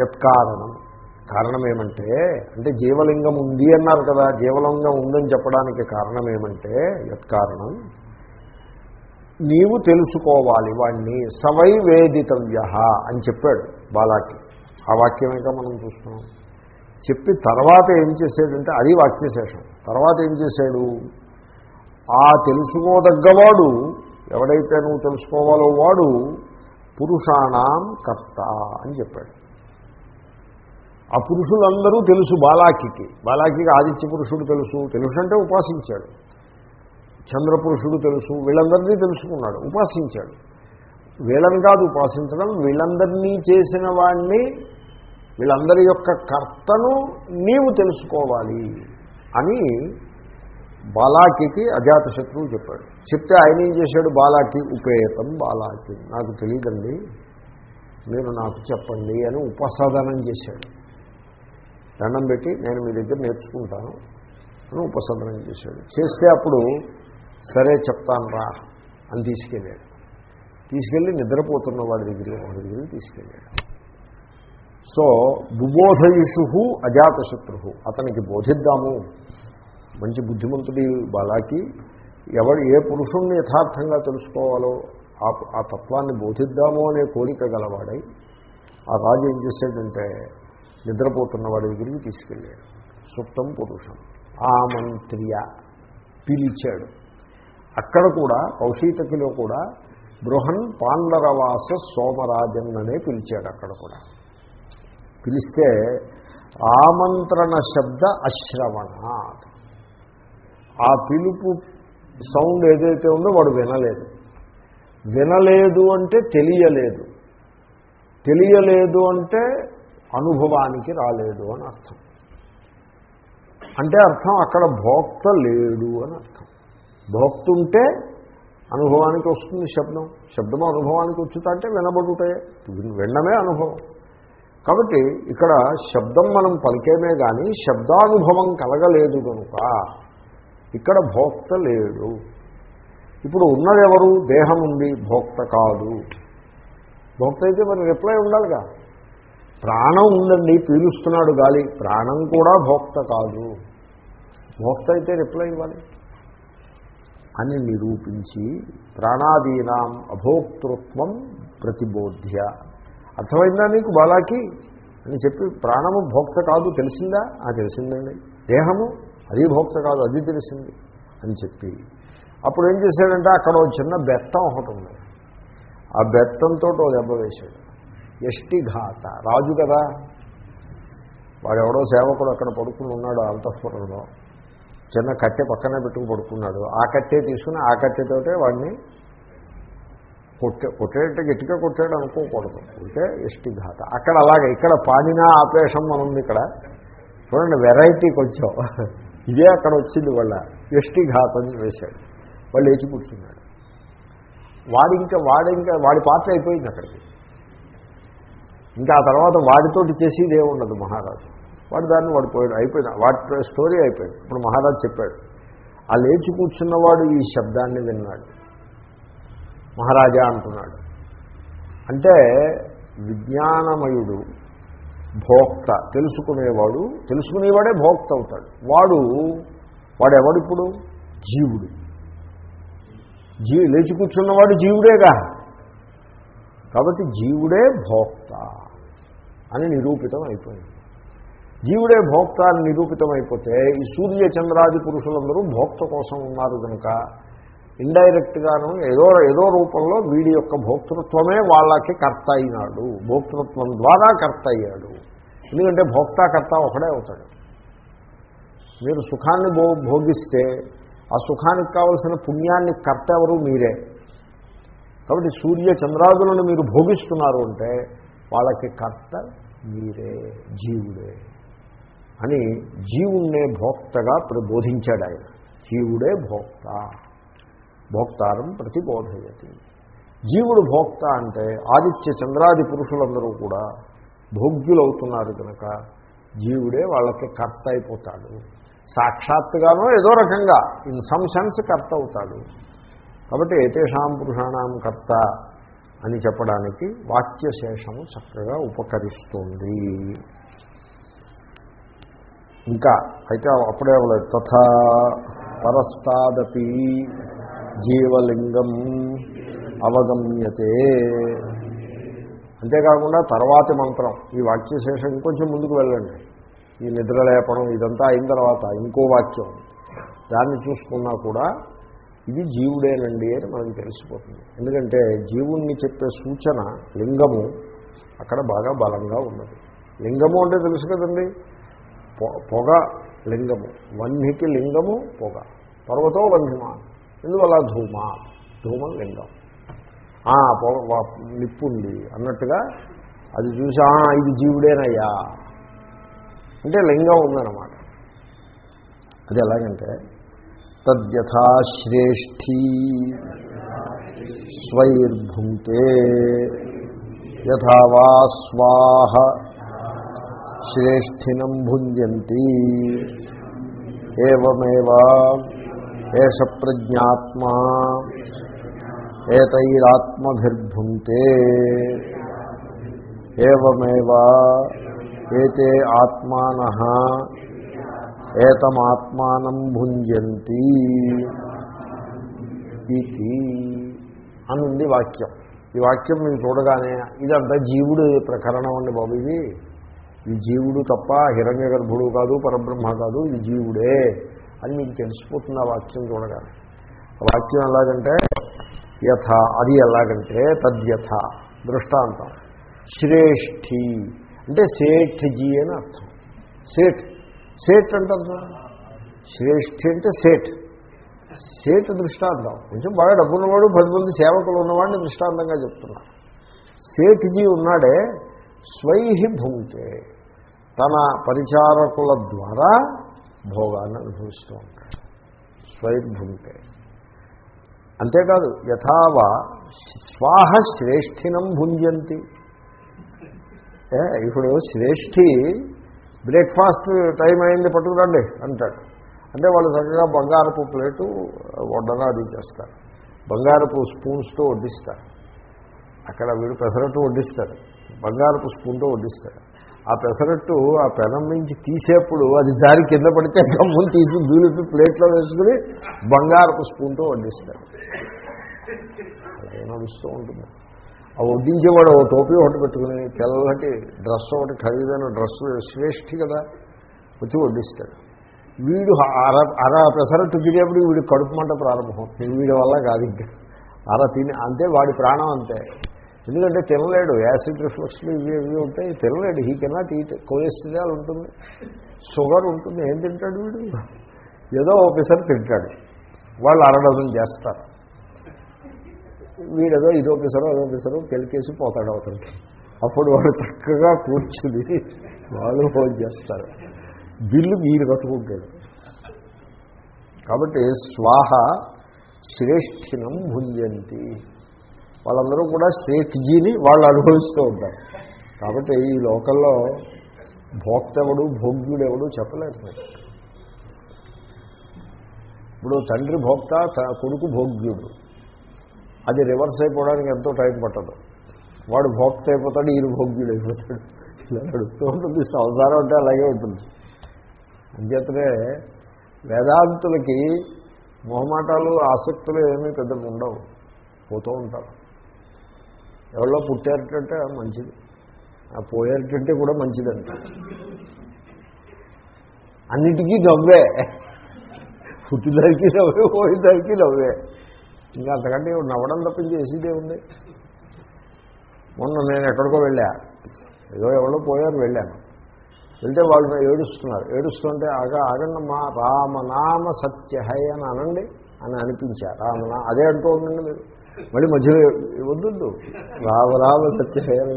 యత్కారణం. కారణం ఏమంటే అంటే జీవలింగం ఉంది అన్నారు కదా జీవలింగం ఉందని చెప్పడానికి కారణం ఏమంటే యత్కారణం. నీవు తెలుసుకోవాలి వాణ్ణి సవై వేదితవ్య అని చెప్పాడు బాలాకి. ఆ వాక్యమేగా మనం చూస్తున్నాం. చెప్పి తర్వాత ఏం చేశాడంటే అది వాక్యశేషం. తర్వాత ఏం చేశాడు? ఆ తెలుసుకోదగ్గవాడు ఎవడైతే నువ్వు తెలుసుకోవాలో వాడు పురుషాణం కర్త అని చెప్పాడు. ఆ పురుషులందరూ తెలుసు బాలాకి బాలాకికి ఆదిత్య పురుషుడు తెలుసు తెలుసు అంటే ఉపాసించాడు. చంద్రపురుషుడు తెలుసు వీళ్ళందరినీ తెలుసుకున్నాడు ఉపాసించాడు. వీళ్ళని కాదు ఉపాసించడం వీళ్ళందరినీ చేసిన వాణ్ణి వీళ్ళందరి యొక్క కర్తను నీవు తెలుసుకోవాలి అని బాలాకి అజాతశత్రువు చెప్పాడు. చెప్తే ఆయన ఏం చేశాడు? బాలాకి ఉపేతం బాలాకి. నాకు తెలియదండి మీరు నాకు చెప్పండి అని ఉపసాదనం చేశాడు. దండం పెట్టి నేను మీ దగ్గర నేర్చుకుంటాను అని ఉపసంహరణ చేశాడు. చేస్తే అప్పుడు సరే చెప్తాను రా అని తీసుకెళ్ళాడు. తీసుకెళ్ళి నిద్రపోతున్న వాడి దగ్గరికి వాడి దగ్గరికి తీసుకెళ్ళాడు. సో బుబోధయుషు అజాతశత్రు అతనికి బోధిద్దాము. మంచి బుద్ధిమంతుడి బాలాకి ఎవడు ఏ పురుషుణ్ణి యథార్థంగా తెలుసుకోవాలో ఆ ఆ తత్వాన్ని బోధిద్దాము అనే కోరిక గలవాడై ఆ రాజు ఏం చేశాడంటే నిద్రపోతున్న వాడి దగ్గరికి తీసుకెళ్ళాడు. సుప్తం పురుషం. ఆమంత్రియ పిలిచాడు. అక్కడ కూడా కౌశీతకిలో కూడా బృహన్ పాండరవాస సోమరాజన్ అనే పిలిచాడు అక్కడ కూడా. పిలిస్తే ఆమంత్రణ శబ్ద అశ్రవణాత్. ఆ పిలుపు సౌండ్ ఏదైతే ఉందో వాడు వినలేదు. వినలేదు అంటే తెలియలేదు. తెలియలేదు అంటే అనుభవానికి రాలేదు అని అర్థం. అంటే అర్థం అక్కడ భోక్త లేడు అని అర్థం. భోక్తుంటే అనుభవానికి వస్తుంది శబ్దం. శబ్దము అనుభవానికి వచ్చుతా అంటే వినబడుటే వినడమే అనుభవం. కాబట్టి ఇక్కడ శబ్దం మనం పలికేమే కానీ శబ్దానుభవం కలగలేదు కనుక ఇక్కడ భోక్త లేడు. ఇప్పుడు ఉన్నదెవరు? దేహం ఉంది భోక్త కాదు. భోక్త అయితే మరి రిప్లై ఉండాలిగా. ప్రాణం ఉందండి పీలుస్తున్నాడు గాలి. ప్రాణం కూడా భోక్త కాదు. భోక్త అయితే రిప్లై ఇవ్వాలి. అని నిరూపించి ప్రాణాదీనాం అభోక్తృత్వం ప్రతిబోధ్య. అర్థమైందా నీకు బాలాకి? అని చెప్పి ప్రాణము భోక్త కాదు తెలిసిందా? ఆ తెలిసిందండి. దేహము? అది భోక్త కాదు అది తెలిసింది. అని చెప్పి. అప్పుడు ఏం చేశాడంటే అక్కడ ఒక చిన్న బెత్తం ఒకటి ఉంది. ఆ బెత్తంతో దెబ్బ వేశాడు. యష్టిఘాత. రాజు కదా. వాడెవడో సేవకుడు అక్కడ పడుకుని ఉన్నాడు అంతఃపురంలో. చిన్న కట్టె పక్కనే పెట్టుకు పడుకున్నాడు. ఆ కట్టె తీసుకుని ఆ కట్టెతోటే వాడిని కొట్టే కొట్టేట గట్టిగా కొట్టాడు అనుకోకూడదు. అంటే ఎష్టిఘాత అక్కడ అలాగే ఇక్కడ పానినా ఆపేషం ఉంది ఇక్కడ. చూడండి వెరైటీ కొంచెం. ఇదే అక్కడ వచ్చింది వాళ్ళ యష్టిఘాతం వేశాడు. వాళ్ళు లేచి కూర్చున్నాడు. వాడి ఇంకా వాడి పాత్ర అయిపోయింది అక్కడికి. ఇంకా ఆ తర్వాత వాడితోటి చేసేది ఏముండదు మహారాజు. వాడు దాన్ని వాడు పోయాడు అయిపోయింది వాటి స్టోరీ అయిపోయింది. ఇప్పుడు మహారాజు చెప్పాడు ఆ లేచి కూర్చున్నవాడు ఈ శబ్దాన్ని విన్నాడు. మహారాజా అంటున్నాడు అంటే విజ్ఞానమయుడు భోక్త తెలుసుకునేవాడు తెలుసుకునేవాడే భోక్త అవుతాడు. వాడు వాడెవడిప్పుడు జీవుడు. జీ లేచి కూర్చున్నవాడు జీవుడేగా. కాబట్టి జీవుడే భోక్త. అని నిరూపితం అయిపోయింది. జీవుడే భోక్త అని నిరూపితం అయిపోతే ఈ సూర్య చంద్రాది పురుషులందరూ భోక్త కోసం ఉన్నారు కనుక ఇండైరెక్ట్గాను ఏదో ఏదో రూపంలో వీడి యొక్క భోక్తృత్వమే వాళ్ళకి కర్త అయినాడు. భోక్తృత్వం ద్వారా కర్త అయ్యాడు. ఎందుకంటే భోక్తాకర్త ఒకడే అవుతాడు. మీరు సుఖాన్ని భో భోగిస్తే ఆ సుఖానికి కావలసిన పుణ్యాన్ని కర్త ఎవరు? మీరే. కాబట్టి సూర్య చంద్రాదులను మీరు భోగిస్తున్నారు అంటే వాళ్ళకి కర్త మీరే జీవుడే అని జీవుణ్ణే భోక్తగా బోధించాడు ఆయన. జీవుడే భోక్త. భోక్తారం ప్రతిబోధయతి. జీవుడు భోక్త అంటే ఆదిత్య చంద్రాది పురుషులందరూ కూడా భోగ్యులవుతున్నారు కనుక జీవుడే వాళ్ళకి కర్త అయిపోతాడు. సాక్షాత్తుగానో ఏదో రకంగా ఇన్ సమ్ సెన్స్ కర్త అవుతాడు. కాబట్టి ఏతేషాం పురుషాణం కర్త అని చెప్పడానికి వాక్యశేషము చక్కగా ఉపకరిస్తుంది. ఇంకా అయితే అప్పుడే అవ్వలేదు తథా పరస్తాదపి జీవలింగం అవగమ్యతే. అంతేకాకుండా తర్వాతి మంత్రం ఈ వాక్యశేషం ఇంకొంచెం ముందుకు వెళ్ళండి. ఈ నిద్ర లేపడం ఇదంతా అయిన తర్వాత ఇంకో వాక్యం. దాన్ని చూసుకున్నా కూడా ఇది జీవుడేనండి అని మనకు తెలిసిపోతుంది. ఎందుకంటే జీవుణ్ణి చెప్పే సూచన లింగము అక్కడ బాగా బలంగా ఉన్నది. లింగము అంటే తెలుసు కదండి? పొ- పొగ లింగము. వన్హికి లింగము పొగ. పర్వతో వన్హిమా. ఎందువల్ల ధూమ? ధూమం లింగం. ఆ, పొగ నిప్పు ఉంది అన్నట్టుగా అది చూసి ఇది జీవుడేనయ్యా. అంటే లింగం ఉందన్నమాట. అది ఎలాగంటే తద్యథా శ్రేష్ఠీ స్వైర్భుంక్తే యథా స్వాహ శ్రేష్ఠినం భుంజంతి ఏమేవ ఏష ప్రజ్ఞాత్మా ఏతైరాత్మభిర్భుంతే ఏమేవ ఏతే ఆత్మాన ఏతమాత్మానం భుంజంతి ఇది అనుంది వాక్యం. ఈ వాక్యం మీరు చూడగానే ఇదంతా జీవుడు ప్రకరణం అండి బాబు ఇది. ఇది జీవుడు తప్ప హిరణ్య గర్భుడు కాదు పరబ్రహ్మ కాదు ఇది జీవుడే అని మీకు తెలిసిపోతుంది ఆ వాక్యం చూడగానే. ఆ వాక్యం ఎలాగంటే యథ అది ఎలాగంటే తద్యథ దృష్టాంతం. శ్రేష్ఠి. అంటే సేఠ్జీ అని అర్థం. సేఠ్. సేట్ అంటారు శ్రేష్ఠి అంటే సేట్. సేట్ దృష్టాంతం. కొంచెం బాగా డబ్బున్నవాడు పది మంది సేవకులు ఉన్నవాడిని దృష్టాంతంగా చెప్తున్నారు. సేట్జీ ఉన్నాడే స్వైహి భూమితే తన పరిచారకుల ద్వారా భోగాన్ని అనుభవిస్తూ ఉంటాడు. స్వైర్భుంకే అంతేకాదు యథావా స్వాహ శ్రేష్ఠినం భుంజంతి. ఇప్పుడు శ్రేష్ఠి బ్రేక్ఫాస్ట్ టైం అయింది పట్టుకురండి అంటాడు. అంటే వాళ్ళు చక్కగా బంగారపు ప్లేటు వడ్డన అది చేస్తారు. బంగారపు స్పూన్స్తో వడ్డిస్తారు. అక్కడ వీడు పెసరట్టు వడ్డిస్తారు బంగారపు స్పూన్తో వడ్డిస్తారు ఆ పెసరట్టు ఆ పెనం నుంచి తీసేప్పుడు అది జారి కింద పడితే గమ్ములు తీసి దూలిపి ప్లేట్లో వేసుకుని బంగారపు స్పూన్తో వడ్డిస్తారు అలాగే నడుస్తూ ఉంటుంది. ఆ వడ్డించేవాడు ఒక టోపీ ఒకటి పెట్టుకుని తెల్లటి డ్రెస్ ఒకటి ఖరీదైన డ్రెస్ శ్రేష్ఠి కదా వచ్చి వడ్డిస్తాడు. వీడు అర అర పెసరట్టు తిరిగేప్పుడు వీడి కడుపు మంట ప్రారంభం. వీడి వల్ల కాదు ఇంకా. అర తిని అంతే వాడి ప్రాణం అంతే. ఎందుకంటే తినలేడు యాసిడ్ రిఫ్లెక్స్లు ఇవి ఇవి ఉంటాయి తినలేడు. హీ కెనాట్ ఈట్ కొలెస్ట్రాల్ ఉంటుంది షుగర్ ఉంటుంది. ఏం తింటాడు వీడు? ఏదో ఓ పిసరు తింటాడు. వాళ్ళు అరడజన్ చేస్తారు. వీడేదో ఇదో పిసరో అదో పిసరో కెలికేసి పోతాడు అవుతుంది అప్పుడు వాడు చక్కగా కూర్చుని వాళ్ళు ఫోన్ చేస్తారు. బిల్లు మీరు కట్టుకుంటాడు. కాబట్టి స్వాహ శ్రేష్ఠినం భుంజంతి. వాళ్ళందరూ కూడా శ్రేష్ఠజీని వాళ్ళు అనుభవిస్తూ ఉంటారు. కాబట్టి ఈ లోకల్లో భోక్తెవడు భోగ్యుడెవడు చెప్పలేరు మీరు. ఇప్పుడు తండ్రి భోక్త కొడుకు భోగ్యుడు. అది రివర్స్ అయిపోవడానికి ఎంతో టైం పట్టదు. వాడు భోక్త అయిపోతాడు ఈయన భోగ్యుడు అయిపోతాడు. ఇలా నడుస్తూ ఉంటుంది. సంసారం అంటే అలాగే ఉంటుంది. అంచేతనే వేదాంతులకి మొహమాటాలు ఆసక్తులు ఏమీ పెద్దగా ఉండవు. పోతూ ఉంటారు. ఎవరో పుట్టారటంటే మంచిది. ఆ పోయేటంటే కూడా మంచిదంట. అన్నిటికీ నవ్వే. పుట్టిదానికి నవ్వే పోయేదానికి నవ్వే. ఇంకా అంతకంటే నవ్వడం తప్పించి చేసేదే ఉంది మొన్న నేను ఎక్కడికో వెళ్ళా. ఏదో ఎవరో పోయారు వెళ్ళాను. వెళ్తే వాళ్ళు ఏడుస్తున్నారు. ఏడుస్తుంటే ఆగా ఆగండమ్మా రామనామ సత్యహై అని అనండి అని అనిపించారు రామనా అదే అంటూ ఉండండి మీరు. మళ్ళీ మధ్యలో వద్దు రామ రామ సత్యహై అని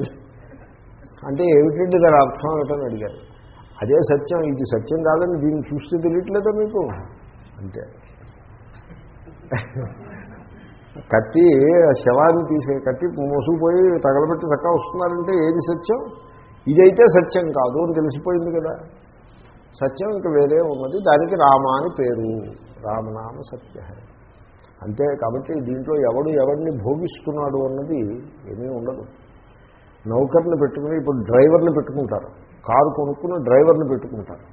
అంటే ఏమిటండి దాని అర్థం ఏమిటని అడిగారు. అదే సత్యం ఇది సత్యం కాదని దీన్ని చూస్తే తెలియట్లేదా మీకు? అంతే కత్తి శవాన్ని తీసే కత్తి మోసుకుపోయి తగలబెట్టి చక్కగా వస్తున్నారంటే ఏది సత్యం? ఇదైతే సత్యం కాదు అని తెలిసిపోయింది కదా. సత్యం ఇంకా వేరే ఉన్నది. దానికి రామ అని పేరు. రామనామ సత్య. అంతే కాబట్టి దీంట్లో ఎవడు ఎవరిని భోగిస్తున్నాడు అన్నది ఏమీ ఉండదు. నౌకర్ని పెట్టుకుని ఇప్పుడు డ్రైవర్ని పెట్టుకుంటారు. కారు కొనుక్కుని డ్రైవర్ని పెట్టుకుంటారు.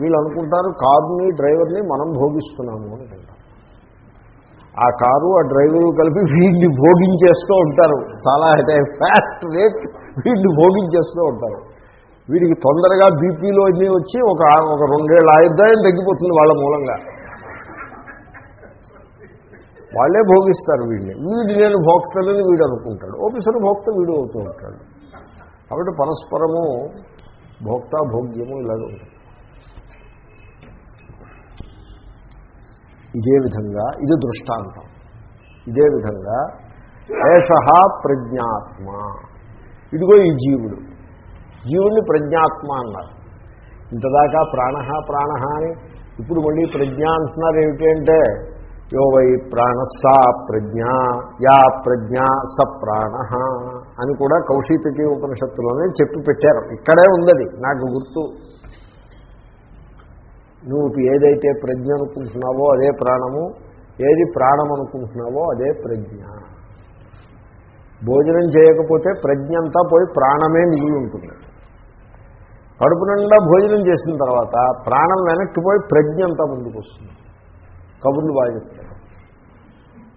వీళ్ళు అనుకుంటారు కారుని డ్రైవర్ని మనం భోగిస్తున్నాము అని అంటారు. ఆ కారు ఆ డ్రైవరు కలిపి వీడిని భోగించేస్తూ ఉంటారు. చాలా అంటే ఫాస్ట్ రేట్ వీడిని భోగించేస్తూ ఉంటారు. వీడికి తొందరగా బీపీలో అన్నీ వచ్చి ఒక ఒక రెండేళ్ళ ఆయుర్దాయం తగ్గిపోతుంది వాళ్ళ మూలంగా. వాళ్ళే భోగిస్తారు వీడిని. వీడు నేను భోక్తలని వీడు అనుకుంటాడు. ఓపెసర్ భోక్త వీడు అవుతూ ఉంటాడు. కాబట్టి పరస్పరము భోక్త భోగ్యము ఇలాగ ఉంటుంది. ఇదే విధంగా ఇది దృష్టాంతం. ఇదే విధంగా ఏష ప్రజ్ఞాత్మ. ఇదిగో ఈ జీవుడు. జీవుడిని ప్రజ్ఞాత్మ అన్నారు. ఇంతదాకా ప్రాణ ప్రాణ అని ఇప్పుడు మళ్ళీ ప్రజ్ఞ అంటున్నారు ఏమిటంటే యో వై ప్రాణ సా ప్రజ్ఞ యా ప్రజ్ఞ స ప్రాణ అని కూడా కౌశీతకి ఉపనిషత్తులోనే చెప్పి పెట్టారు. ఇక్కడే ఉందది నాకు గుర్తు. నువ్వు ఏదైతే ప్రజ్ఞ అనుకుంటున్నావో అదే ప్రాణము ఏది ప్రాణం అనుకుంటున్నావో అదే ప్రజ్ఞ. భోజనం చేయకపోతే ప్రజ్ఞ అంతా పోయి ప్రాణమే మిగిలి ఉంటుంది. కడుపు నిండా భోజనం చేసిన తర్వాత ప్రాణం వెనక్కి పోయి ప్రజ్ఞ అంతా ముందుకు వస్తుంది. కబుర్లు బాగా చెప్తారు.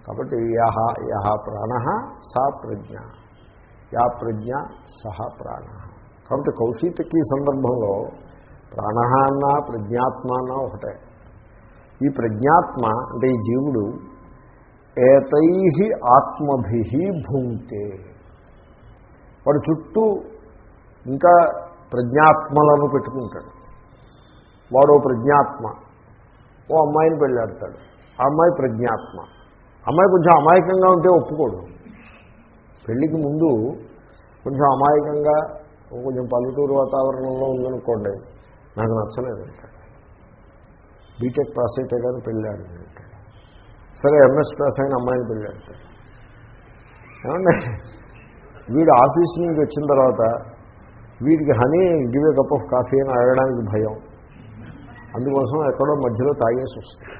కాబట్టి యహ యహ ప్రాణ సా ప్రజ్ఞ. యా ప్రజ్ఞ సహ ప్రాణ. కాబట్టి కౌశీతకి సందర్భంలో ప్రాణ అన్న ప్రజ్ఞాత్మ అన్న ఒకటే. ఈ ప్రజ్ఞాత్మ అంటే ఈ జీవుడు ఏతై ఆత్మభి భుంక్తే. వాడు చుట్టూ ఇంకా ప్రజ్ఞాత్మలను పెట్టుకుంటాడు. వాడు ప్రజ్ఞాత్మ ఓ అమ్మాయిని పెళ్ళాడతాడు. ఆ అమ్మాయి ప్రజ్ఞాత్మ. అమ్మాయి కొంచెం అమాయకంగా ఉంటే ఒప్పుకోడు. పెళ్ళికి ముందు కొంచెం అమాయకంగా కొంచెం పల్లెటూరు వాతావరణంలో ఉందనుకోండి నాకు నచ్చలేదు బీటెక్ పాస్ అయితే కానీ పెళ్ళాడు అంటాడు సరే ఎంఎస్ పాస్ అయిన అమ్మాయిని పెళ్ళాడతాడు ఏమండి? వీడు ఆఫీస్ నుంచి వచ్చిన తర్వాత వీడికి honey give a cup of coffee అని అడగడానికి భయం. అందుకోసం ఎక్కడో మధ్యలో తాగేసి వస్తుంది.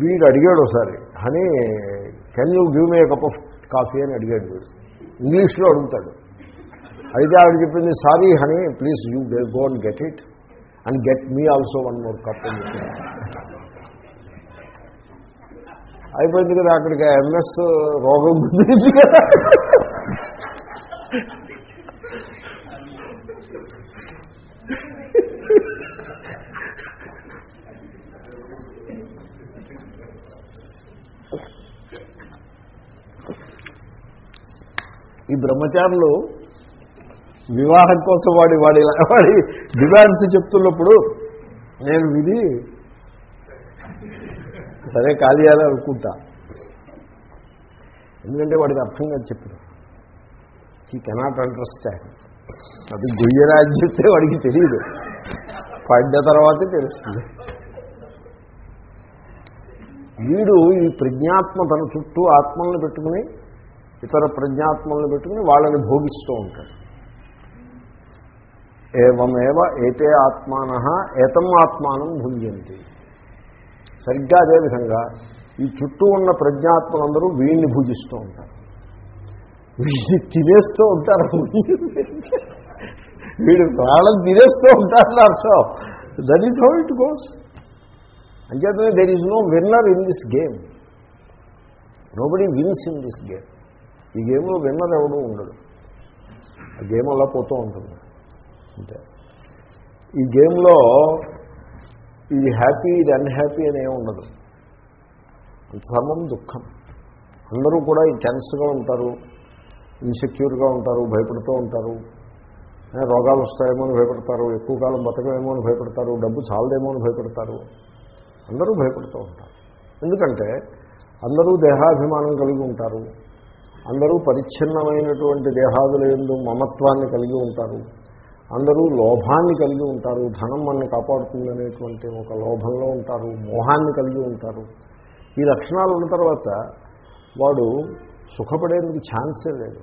వీడు అడిగాడు ఒకసారి honey can you give me cup of coffee అని అడిగాడు వీడు. ఇంగ్లీష్లో అడుగుతాడు. అయితే ఆవిడ చెప్పింది sorry honey please you go and get it and get me also one more cup అని అయిపోయింది కదా అక్కడికి ఎంఎస్ రోగం గురించి ఈ బ్రహ్మచారులు వివాహం కోసం వాడి వాడి వాడి డిమాండ్స్ చెప్తున్నప్పుడు నేను విధి సరే ఖాళీ అనుకుంటా. ఎందుకంటే వాడికి అర్థం కాదు చెప్పిన. ఈ కెనాట్ అండర్స్టాండ్ అది గుయ్యరాజు చెప్తే వాడికి తెలియదు. పడ్డ తర్వాతే తెలుస్తుంది. వీడు ఈ ప్రజ్ఞాత్మ తన చుట్టూ ఆత్మల్ని పెట్టుకుని ఇతర ప్రజ్ఞాత్మల్ని పెట్టుకుని వాళ్ళని భోగిస్తూ ఉంటాడు ఏవమేవ ఏతే ఆత్మాన ఏతం ఆత్మానం భుంజంతి. సరిగ్గా అదేవిధంగా ఈ చుట్టూ ఉన్న ప్రజ్ఞాత్మలందరూ వీణ్ణి భుజిస్తూ ఉంటారు. వీడిని తినేస్తూ ఉంటారు. వీడు ప్రాణం తినేస్తూ ఉంటారు అర్థం. That is how it goes అంచేతనే there is no winner in this game nobody wins in this game ఈ గేమ్లో విన్నర్ ఎవడూ ఉండడు. ఆ గేమ్ అలా పోతూ ఉంటుంది. అంతే. ఈ గేమ్లో ఇది హ్యాపీ ఇది అన్హ్యాపీ అని ఏమి ఉండదు. అంత సర్వం దుఃఖం. అందరూ కూడా ఈ టెన్స్గా ఉంటారు ఇన్సెక్యూర్గా ఉంటారు భయపడుతూ ఉంటారు. రోగాలు వస్తాయేమో అని భయపడతారు ఎక్కువ కాలం బతకమేమో అని భయపడతారు డబ్బు చాలదేమో అని భయపడతారు. అందరూ భయపడుతూ ఉంటారు. ఎందుకంటే అందరూ దేహాభిమానం కలిగి ఉంటారు. అందరూ పరిచ్ఛిన్నమైనటువంటి దేహాదుల ఎందు మమత్వాన్ని కలిగి ఉంటారు. అందరూ లోభాన్ని కలిగి ఉంటారు. ధనం మనని కాపాడుతుందనేటువంటి ఒక లోభంలో ఉంటారు. మోహాన్ని కలిగి ఉంటారు. ఈ లక్షణాలు ఉన్న తర్వాత వాడు సుఖపడేందుకు ఛాన్సే లేదు.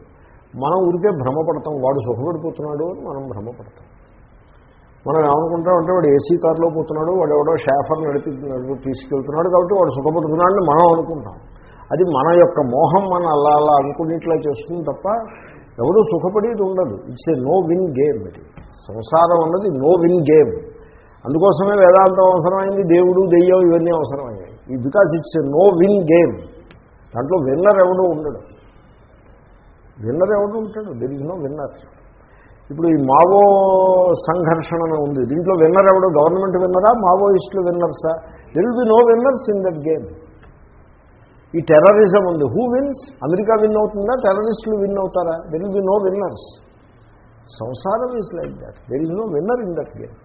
మనం ఊరికే భ్రమపడతాం. వాడు సుఖపడిపోతున్నాడు అని మనం భ్రమపడతాం. మనం ఏమనుకుంటాం అంటే వాడు ఏసీ కారులో పోతున్నాడు వాడు ఎవడో షాఫర్ నడిపి నడిపి తీసుకెళ్తున్నాడు కాబట్టి వాడు సుఖపడుతున్నాడని మనం అనుకుంటాం. అది మన యొక్క మోహం మన అలా అలా అనుకునేట్లా చేస్తుంది తప్ప ఎవడూ సుఖపడేది ఉండదు. It's a no win game ఇది సంసారం అన్నది నో విన్ గేమ్ అందుకోసమే వేదాంతం అవసరమైంది దేవుడు దెయ్యం ఇవన్నీ అవసరమయ్యాయి. ఈ because it's a no win game దాంట్లో విన్నర్ ఎవడూ ఉండడు. విన్నర్ ఎవడు ఉంటాడు. దెర్ ఇస్ నో విన్నర్ ఇప్పుడు ఈ మావో సంఘర్షణ అని ఉంది. దీంట్లో విన్నర్ ఎవడు? గవర్నమెంట్ విన్నరా మావోయిస్టులు విన్నర్సా there will be no winners in that game ఈ టెర్రరిజం ఉంది. హూ విన్స్ అమెరికా విన్ అవుతుందా? టెర్రరిస్టులు విన్ అవుతారా? There will be no winners సంసారం is like that there is no winner in that game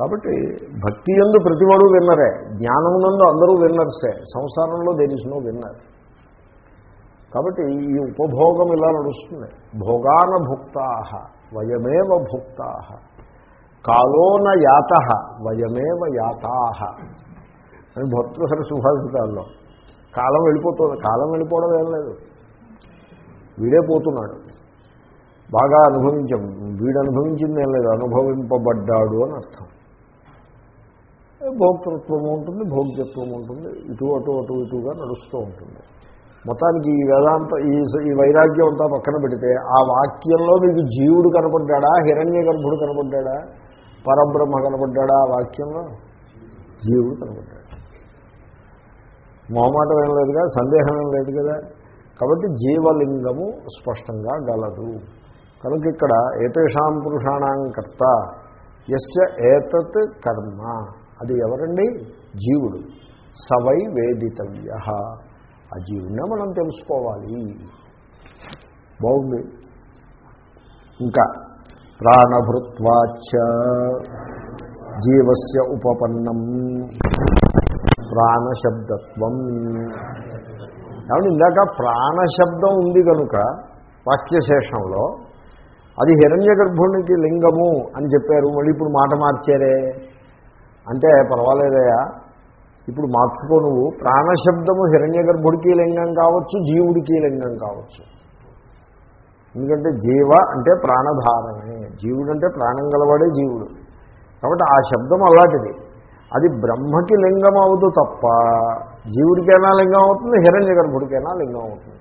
కాబట్టి భక్తి ఎందు ప్రతివాడు విన్నరే. జ్ఞానమునందు అందరూ విన్నర్సే. సంసారంలో దెర్ ఇస్ నో విన్నర్ కాబట్టి ఈ ఉపభోగం ఇలా నడుస్తుంది. భోగాన భుక్తా వయమేవ భుక్తా. కాలోన యాత వయమేవ యాతా. అని భక్తుల సుభాషితాల్లో కాలం వెళ్ళిపోతుంది. కాలం వెళ్ళిపోవడం ఏం లేదు. వీడే పోతున్నాడు. బాగా అనుభవించాం. వీడు అనుభవించింది ఏం లేదు. అనుభవింపబడ్డాడు అని అర్థం. భోక్తృత్వం ఉంటుంది భోగ్యత్వం ఉంటుంది. ఇటు అటు అటు ఇటుగా నడుస్తూ ఉంటుంది. మొత్తానికి ఈ వేదాంత ఈ ఈ వైరాగ్యం అంతా పక్కన పెడితే ఆ వాక్యంలో మీకు జీవుడు కనపడ్డా హిరణ్య గర్భుడు కనపడ్డా పరబ్రహ్మ కనపడ్డా ఆ వాక్యంలో జీవుడు కనపడ్డాడు. మొహమాటం ఏం లేదు కదా సందేహం ఏం లేదు కదా కాబట్టి జీవలింగము స్పష్టంగా గలదు. కనుక ఇక్కడ ఏతేషాం పురుషాణం కర్త ఎస్య ఏతత్ కర్మ. అది ఎవరండి? జీవుడు. సవై వేదితవ్య. ఆ జీవుడినే మనం తెలుసుకోవాలి. బాగుంది. ఇంకా ప్రాణభృత్వాచ జీవస్య ఉపపన్నం. ప్రాణశబ్దత్వం. కాబట్టి ఇందాక ప్రాణశబ్దం ఉంది కనుక వాక్యశేషంలో అది హిరణ్య గర్భునికి లింగము అని చెప్పారు మళ్ళీ ఇప్పుడు మాట మార్చారే. అంటే పర్వాలేదయా ఇప్పుడు మార్చుకో నువ్వు. ప్రాణశబ్దము హిరణ్య గర్భుడికి లింగం కావచ్చు జీవుడికి లింగం కావచ్చు. ఎందుకంటే జీవ అంటే ప్రాణధారణే జీవుడు అంటే ప్రాణం గలవాడే జీవుడు. కాబట్టి ఆ శబ్దం అలాంటిది. అది బ్రహ్మకి లింగం అవదు తప్ప జీవుడికైనా లింగం అవుతుంది హిరణ్య గర్భుడికైనా లింగం అవుతుంది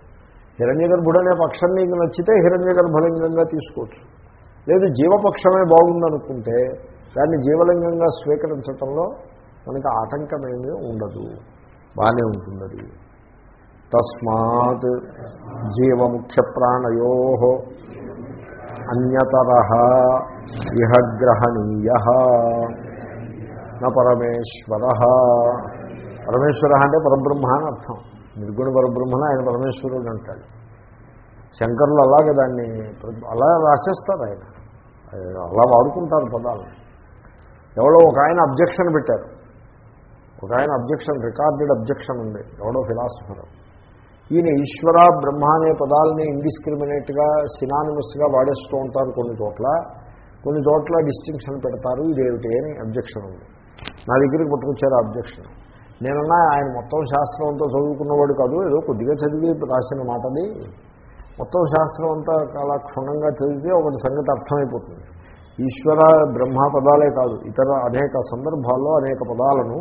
హిరణ్య గర్భుడు అనే పక్షం నీకు నచ్చితే హిరణ్య గర్భలింగంగా తీసుకోవచ్చు. లేదు జీవపక్షమే బాగుందనుకుంటే దాన్ని జీవలింగంగా స్వీకరించటంలో మనకి ఆటంకమేమీ ఉండదు. బాగానే ఉంటుంది అది తస్మాత్ జీవముఖ్య ప్రాణయో అన్యతర ఇహ గ్రహణీయ నా పరమేశ్వర. పరమేశ్వర అంటే పరబ్రహ్మ అని అర్థం. నిర్గుణ పరబ్రహ్మను ఆయన పరమేశ్వరుడు అంటాడు. శంకరులు అలాగే దాన్ని అలా రాసేస్తారు ఆయన. అలా వాడుకుంటారు పదాలు. ఎవడో ఒక ఆయన అబ్జెక్షన్ పెట్టారు. ఒక ఆయన అబ్జెక్షన్ రికార్డెడ్ అబ్జెక్షన్ ఉంది. ఎవడో ఫిలాసఫర్. ఈయన ఈశ్వర బ్రహ్మ అనే పదాలని ఇండిస్క్రిమినేట్గా సినానిమస్గా వాడేస్తూ ఉంటారు కొన్ని చోట్ల. కొన్ని చోట్ల డిస్టింక్షన్ పెడతారు. ఇదేమిటి అని అబ్జెక్షన్ ఉంది. నా దగ్గరికి పట్టుకొచ్చారు అబ్జెక్షన్. నేనన్నా ఆయన మొత్తం శాస్త్రం అంతా చదువుకున్నవాడు కాదు ఏదో కొద్దిగా చదివి రాసిన మాటది. మొత్తం శాస్త్రం అంతా చాలా క్షుణ్ణంగా చదివితే ఒకటి సంగతి అర్థమైపోతుంది. ఈశ్వర బ్రహ్మ పదాలే కాదు ఇతర అనేక సందర్భాల్లో అనేక పదాలను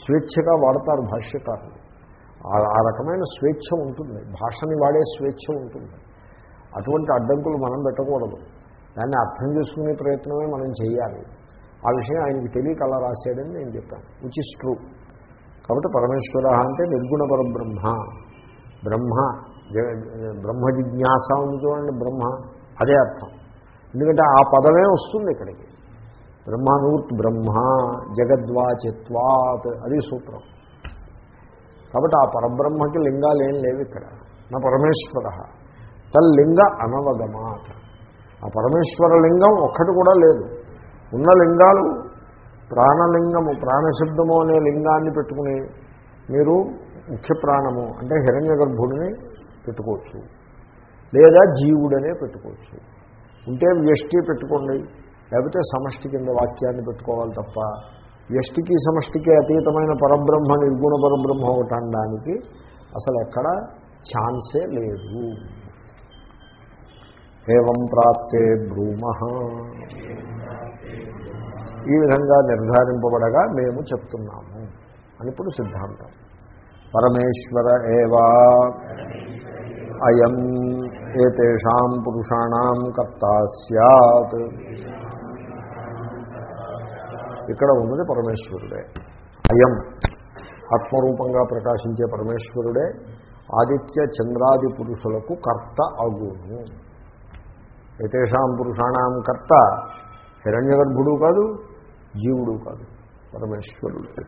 స్వేచ్ఛగా వాడతారు భాష్యకారులు. ఆ రకమైన స్వేచ్ఛ ఉంటుంది. భాషని వాడే స్వేచ్ఛ ఉంటుంది. అటువంటి అడ్డంకులు మనం పెట్టకూడదు. దాన్ని అర్థం చేసుకునే ప్రయత్నమే మనం చేయాలి. ఆ విషయం ఆయనకి తెలియక అలా రాశాడని నేను చెప్పాను. విచ్ ఇస్ ట్రూ కాబట్టి పరమేశ్వర అంటే నిర్గుణ పరబ్రహ్మ బ్రహ్మ బ్రహ్మ జిజ్ఞాస ఉంది చూడండి బ్రహ్మ. అదే అర్థం. ఎందుకంటే ఆ పదమే వస్తుంది ఇక్కడికి. బ్రహ్మనూత్ బ్రహ్మ జగద్వాచిత్వాత్ అది సూత్రం. కాబట్టి ఆ పరబ్రహ్మకి లింగాలు ఏం లేవు ఇక్కడ. నా పరమేశ్వర. తల్లింగ అనవగమాత్. ఆ పరమేశ్వర లింగం ఒక్కటి కూడా లేదు. ఉన్న లింగాలు ప్రాణలింగము ప్రాణశబ్దము అనే లింగాన్ని పెట్టుకుని మీరు ముఖ్య ప్రాణము అంటే హిరణ్య గర్భుడిని పెట్టుకోవచ్చు. లేదా జీవుడనే పెట్టుకోవచ్చు. ఉంటే వ్యష్టి పెట్టుకోండి. లేకపోతే సమష్టి కింద వాక్యాన్ని పెట్టుకోవాలి తప్ప వ్యష్టికి సమష్టికి అతీతమైన పరబ్రహ్మ నిర్గుణ పరబ్రహ్మ ఒకటి అనడానికి అసలు ఎక్కడ ఛాన్సే లేదు. ఏం ప్రాప్తే బ్రూమ. ఈ విధంగా నిర్ధారింపబడగా మేము చెప్తున్నాము అని ఇప్పుడు సిద్ధాంతం. పరమేశ్వర ఏవా అయం ఏతేషాం పురుషాణం కర్త సత్ ఇక్కడ ఉన్నది పరమేశ్వరుడే. అయం ఆత్మరూపంగా ప్రకాశించే పరమేశ్వరుడే ఆదిత్య చంద్రాది పురుషులకు కర్త అగును. యతేషాం పురుషాణం కర్త హిరణ్యగర్భుడు కాదు జీవుడు కాదు పరమేశ్వరుడు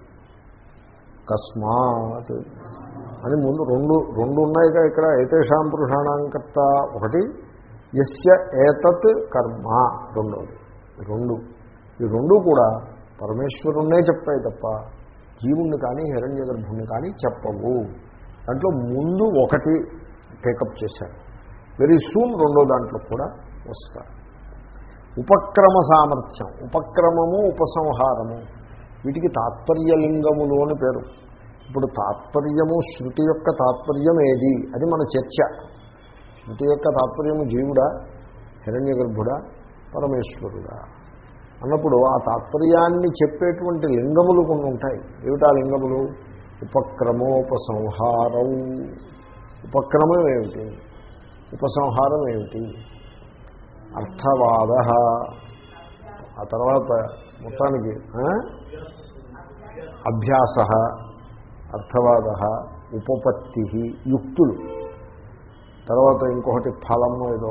కస్మాత్ అని ముందు రెండు రెండు ఉన్నాయిగా ఇక్కడ ఏతేషాం పురుషాణం కర్త ఒకటి ఎస్య ఏతత్ కర్మ రెండోది. రెండు ఈ రెండు కూడా పరమేశ్వరుణ్ణే చెప్తాయి తప్ప జీవుణ్ణి కానీ హిరణ్య గర్భుణ్ణి కానీ చెప్పవు. దాంట్లో ముందు ఒకటి టేకప్ చేశారు. వెరీ సూన్ రెండో దాంట్లో కూడా వస్తారు. ఉపక్రమ సామర్థ్యం. ఉపక్రమము ఉపసంహారము. వీటికి తాత్పర్యలింగములు అని పేరు. ఇప్పుడు తాత్పర్యము శృతి యొక్క తాత్పర్యం ఏది? అది మన చర్చ. శృతి యొక్క తాత్పర్యము జీవుడా హిరణ్య గర్భుడా పరమేశ్వరుడా. అన్నప్పుడు ఆ తాత్పర్యాన్ని చెప్పేటువంటి లింగములు కొన్ని ఉంటాయి. ఏమిటా లింగములు? ఉపక్రమోపసంహారం ఉపక్రమం ఏమిటి? ఉపసంహారం ఏమిటి? అర్థవాద. ఆ తర్వాత మొత్తానికి అభ్యాస అర్థవాద ఉపపత్తి యుక్తులు. తర్వాత ఇంకొకటి ఫలము ఏదో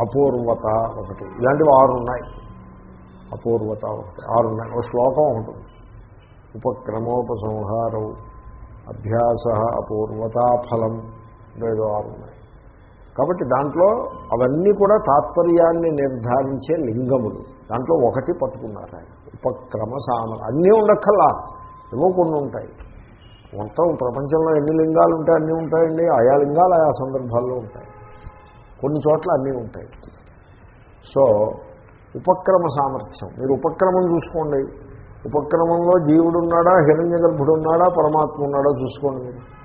అపూర్వత ఒకటి. ఇలాంటివి ఆరు ఉన్నాయి అపూర్వత ఒకటి. ఆరు ఉన్నాయి ఒక శ్లోకం ఉంటుంది. ఉపక్రమోపసంహారం. అభ్యాస అపూర్వతాఫలం ఏదో ఆరు ఉన్నాయి కాబట్టి దాంట్లో అవన్నీ కూడా తాత్పర్యాన్ని నిర్ధారించే లింగములు. దాంట్లో ఒకటి పట్టుకున్నారు ఆయన. ఉపక్రమ సామలు అన్నీ ఉండక్కల్లా ఏవో కొన్ని ఉంటాయి. మొత్తం ప్రపంచంలో ఎన్ని లింగాలు ఉంటాయి అన్నీ ఉంటాయండి. ఆయా లింగాలు ఆయా సందర్భాల్లో ఉంటాయి. కొన్ని చోట్ల అన్నీ ఉంటాయి. సో ఉపక్రమ సామర్థ్యం. మీరు ఉపక్రమం చూసుకోండి. ఉపక్రమంలో జీవుడు ఉన్నాడా హిరణ్య గర్భుడు ఉన్నాడా పరమాత్మ ఉన్నాడా చూసుకోండి మీరు.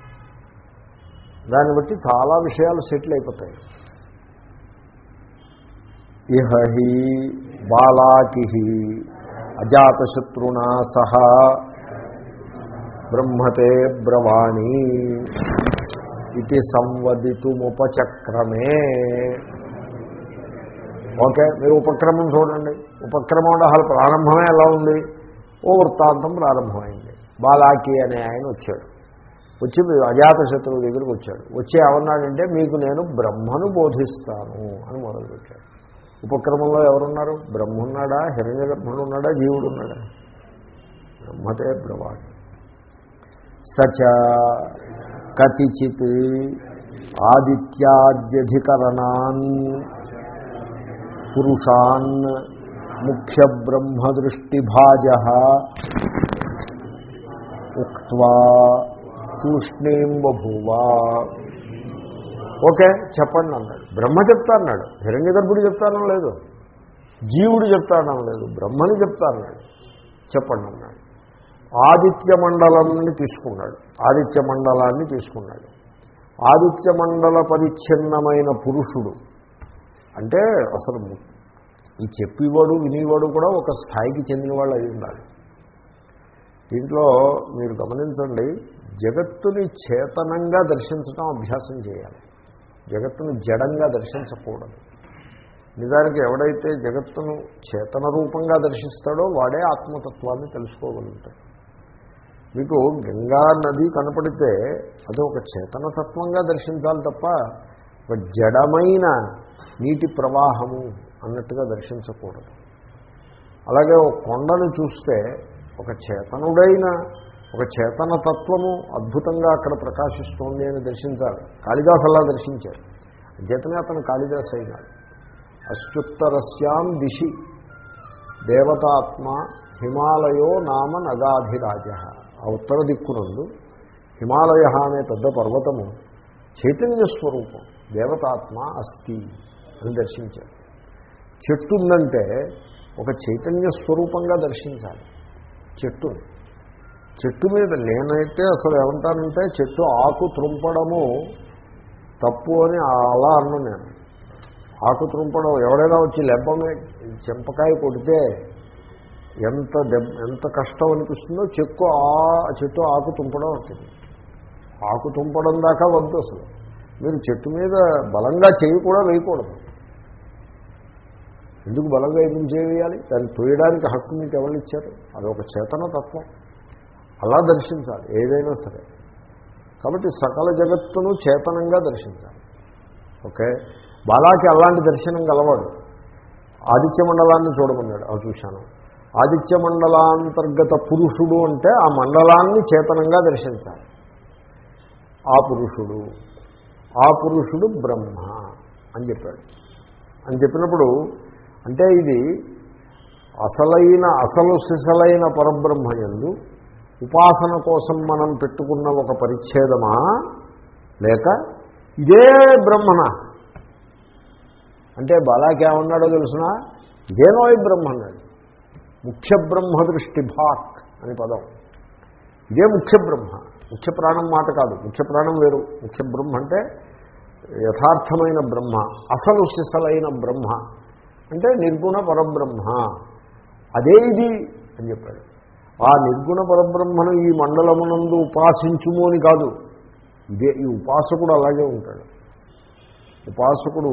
దాన్ని బట్టి చాలా విషయాలు సెటిల్ అయిపోతాయి. ఇహహి బాలాకి అజాతశత్రునా సహా బ్రహ్మతే బ్రవాణి ఇది సంవదితుముపచక్రమే. ఓకే మీరు ఉపక్రమం చూడండి. ఉపక్రమం అంటే అసలు ప్రారంభమే ఎలా ఉంది? ఓ వృత్తాంతం ప్రారంభమైంది. బాలాకి అనే ఆయన వచ్చాడు. వచ్చి అజాతశత్రువు దగ్గరికి వచ్చాడు. వచ్చి ఏమన్నాడంటే మీకు నేను బ్రహ్మను బోధిస్తాను అని మొదలుపెట్టాడు. ఉపక్రమంలో ఎవరున్నారు? బ్రహ్మన్నాడా? హిరణ్య బ్రహ్మడు ఉన్నాడా జీవుడు ఉన్నాడా బ్రహ్మతే బ్రవాడు సచ కతిచిత్ ఆదిత్యాద్యధికరణాన్ పురుషాన్ ముఖ్య బ్రహ్మదృష్టిభాజ ఉక్వా తూష్ణీం బభూవా ఓకే చెప్పండి అన్నాడు. బ్రహ్మ చెప్తాన్నాడు. హిరణ్య గర్భుడు చెప్తానం లేదు? జీవుడు చెప్తానం లేదు? బ్రహ్మని చెప్తాన్నాడు. చెప్పండి అన్నాడు. ఆదిత్య మండలాన్ని తీసుకున్నాడు. ఆదిత్య మండలాన్ని తీసుకున్నాడు. ఆదిత్య మండల పరిచ్ఛిన్నమైన పురుషుడు. అంటే అసలు ఈ చెప్పేవాడు వినేవాడు కూడా ఒక స్థాయికి చెందిన వాళ్ళు అయి ఉండాలి. దీంట్లో మీరు గమనించండి జగత్తుని చేతనంగా దర్శించడం అభ్యాసం చేయాలి. జగత్తును జడంగా దర్శించకూడదు. నిజానికి ఎవడైతే జగత్తును చేతన రూపంగా దర్శిస్తాడో వాడే ఆత్మతత్వాన్ని తెలుసుకోగలుగుతాడు. మీకు గంగా నది కనపడితే అది ఒక చేతనతత్వంగా దర్శించాలి తప్ప ఒక జడమైన నీటి ప్రవాహము అన్నట్టుగా దర్శించకూడదు. అలాగే ఒక కొండను చూస్తే ఒక చేతనుడైన ఒక చేతనతత్వము అద్భుతంగా అక్కడ ప్రకాశిస్తోంది అని దర్శించాలి. కాళిదాస్ అలా దర్శించారు చేతనే అతను కాళిదాస్ అయినాడు. అత్యుత్తరస్యాం దిశి దేవతాత్మ హిమాలయో నామ నగాధిరాజ. ఆ ఉత్తర దిక్కునందు హిమాలయ అనే పెద్ద పర్వతము చైతన్య స్వరూపం దేవతాత్మ అస్థి అని దర్శించారు చెట్టుందంటే ఒక చైతన్య స్వరూపంగా దర్శించాలి. చెట్టు. చెట్టు మీద నేనైతే అసలు ఏమంటానంటే చెట్టు ఆకు త్రుంపడము తప్పు అని అలా అన్ను నేను. ఆకు త్రుంపడం ఎవడైనా వచ్చి లెబ్బమే చెంపకాయ కొడితే ఎంత దెబ్బ ఎంత కష్టం అనిపిస్తుందో చెక్కు ఆ చెట్టు ఆకు తుంపడం ఉంటుంది ఆకు తుంపడం దాకా వద్దు అసలు. మీరు చెట్టు మీద బలంగా చేయి కూడా వేయకూడదు. ఎందుకు బలంగా ఎందుకు చేయాలి? దాన్ని తోయడానికి హక్కు మీకు ఎవరు ఇచ్చారు? అదొక చేతన తత్వం. అలా దర్శించాలి ఏదైనా సరే. కాబట్టి సకల జగత్తును చేతనంగా దర్శించాలి. ఓకే? బాలాకి అలాంటి దర్శనం గలవాడు. ఆదిత్య మండలాన్ని చూడమన్నాడు ఆ చూశాను. ఆదిత్య మండలాంతర్గత పురుషుడు అంటే ఆ మండలాన్ని చేతనంగా దర్శించాలి. ఆ పురుషుడు ఆ పురుషుడు బ్రహ్మ అని చెప్పాడు. అని చెప్పినప్పుడు అంటే ఇది అసలైన అసలు సిసలైన పరబ్రహ్మ ఎందు ఉపాసన కోసం మనం పెట్టుకున్న ఒక పరిచ్ఛేదమా? లేక ఇదే బ్రహ్మన. అంటే బాలాకేమన్నాడో తెలుసిన? ఇదేనో ఈ బ్రహ్మ అన్నాడు ముఖ్య బ్రహ్మ దృష్టి భాక్ అని పదం. ఇదే ముఖ్య బ్రహ్మ. ముఖ్య ప్రాణం మాట కాదు. ముఖ్య ప్రాణం వేరు. ముఖ్య బ్రహ్మ అంటే యథార్థమైన బ్రహ్మ అసలు సిసలైన బ్రహ్మ. అంటే నిర్గుణ పరబ్రహ్మ. అదే ఇది అని చెప్పాడు. ఆ నిర్గుణ పరబ్రహ్మను ఈ మండలమునందు ఉపాసించుము అని కాదు. ఇదే ఈ ఉపాసకుడు అలాగే ఉంటాడు. ఉపాసకుడు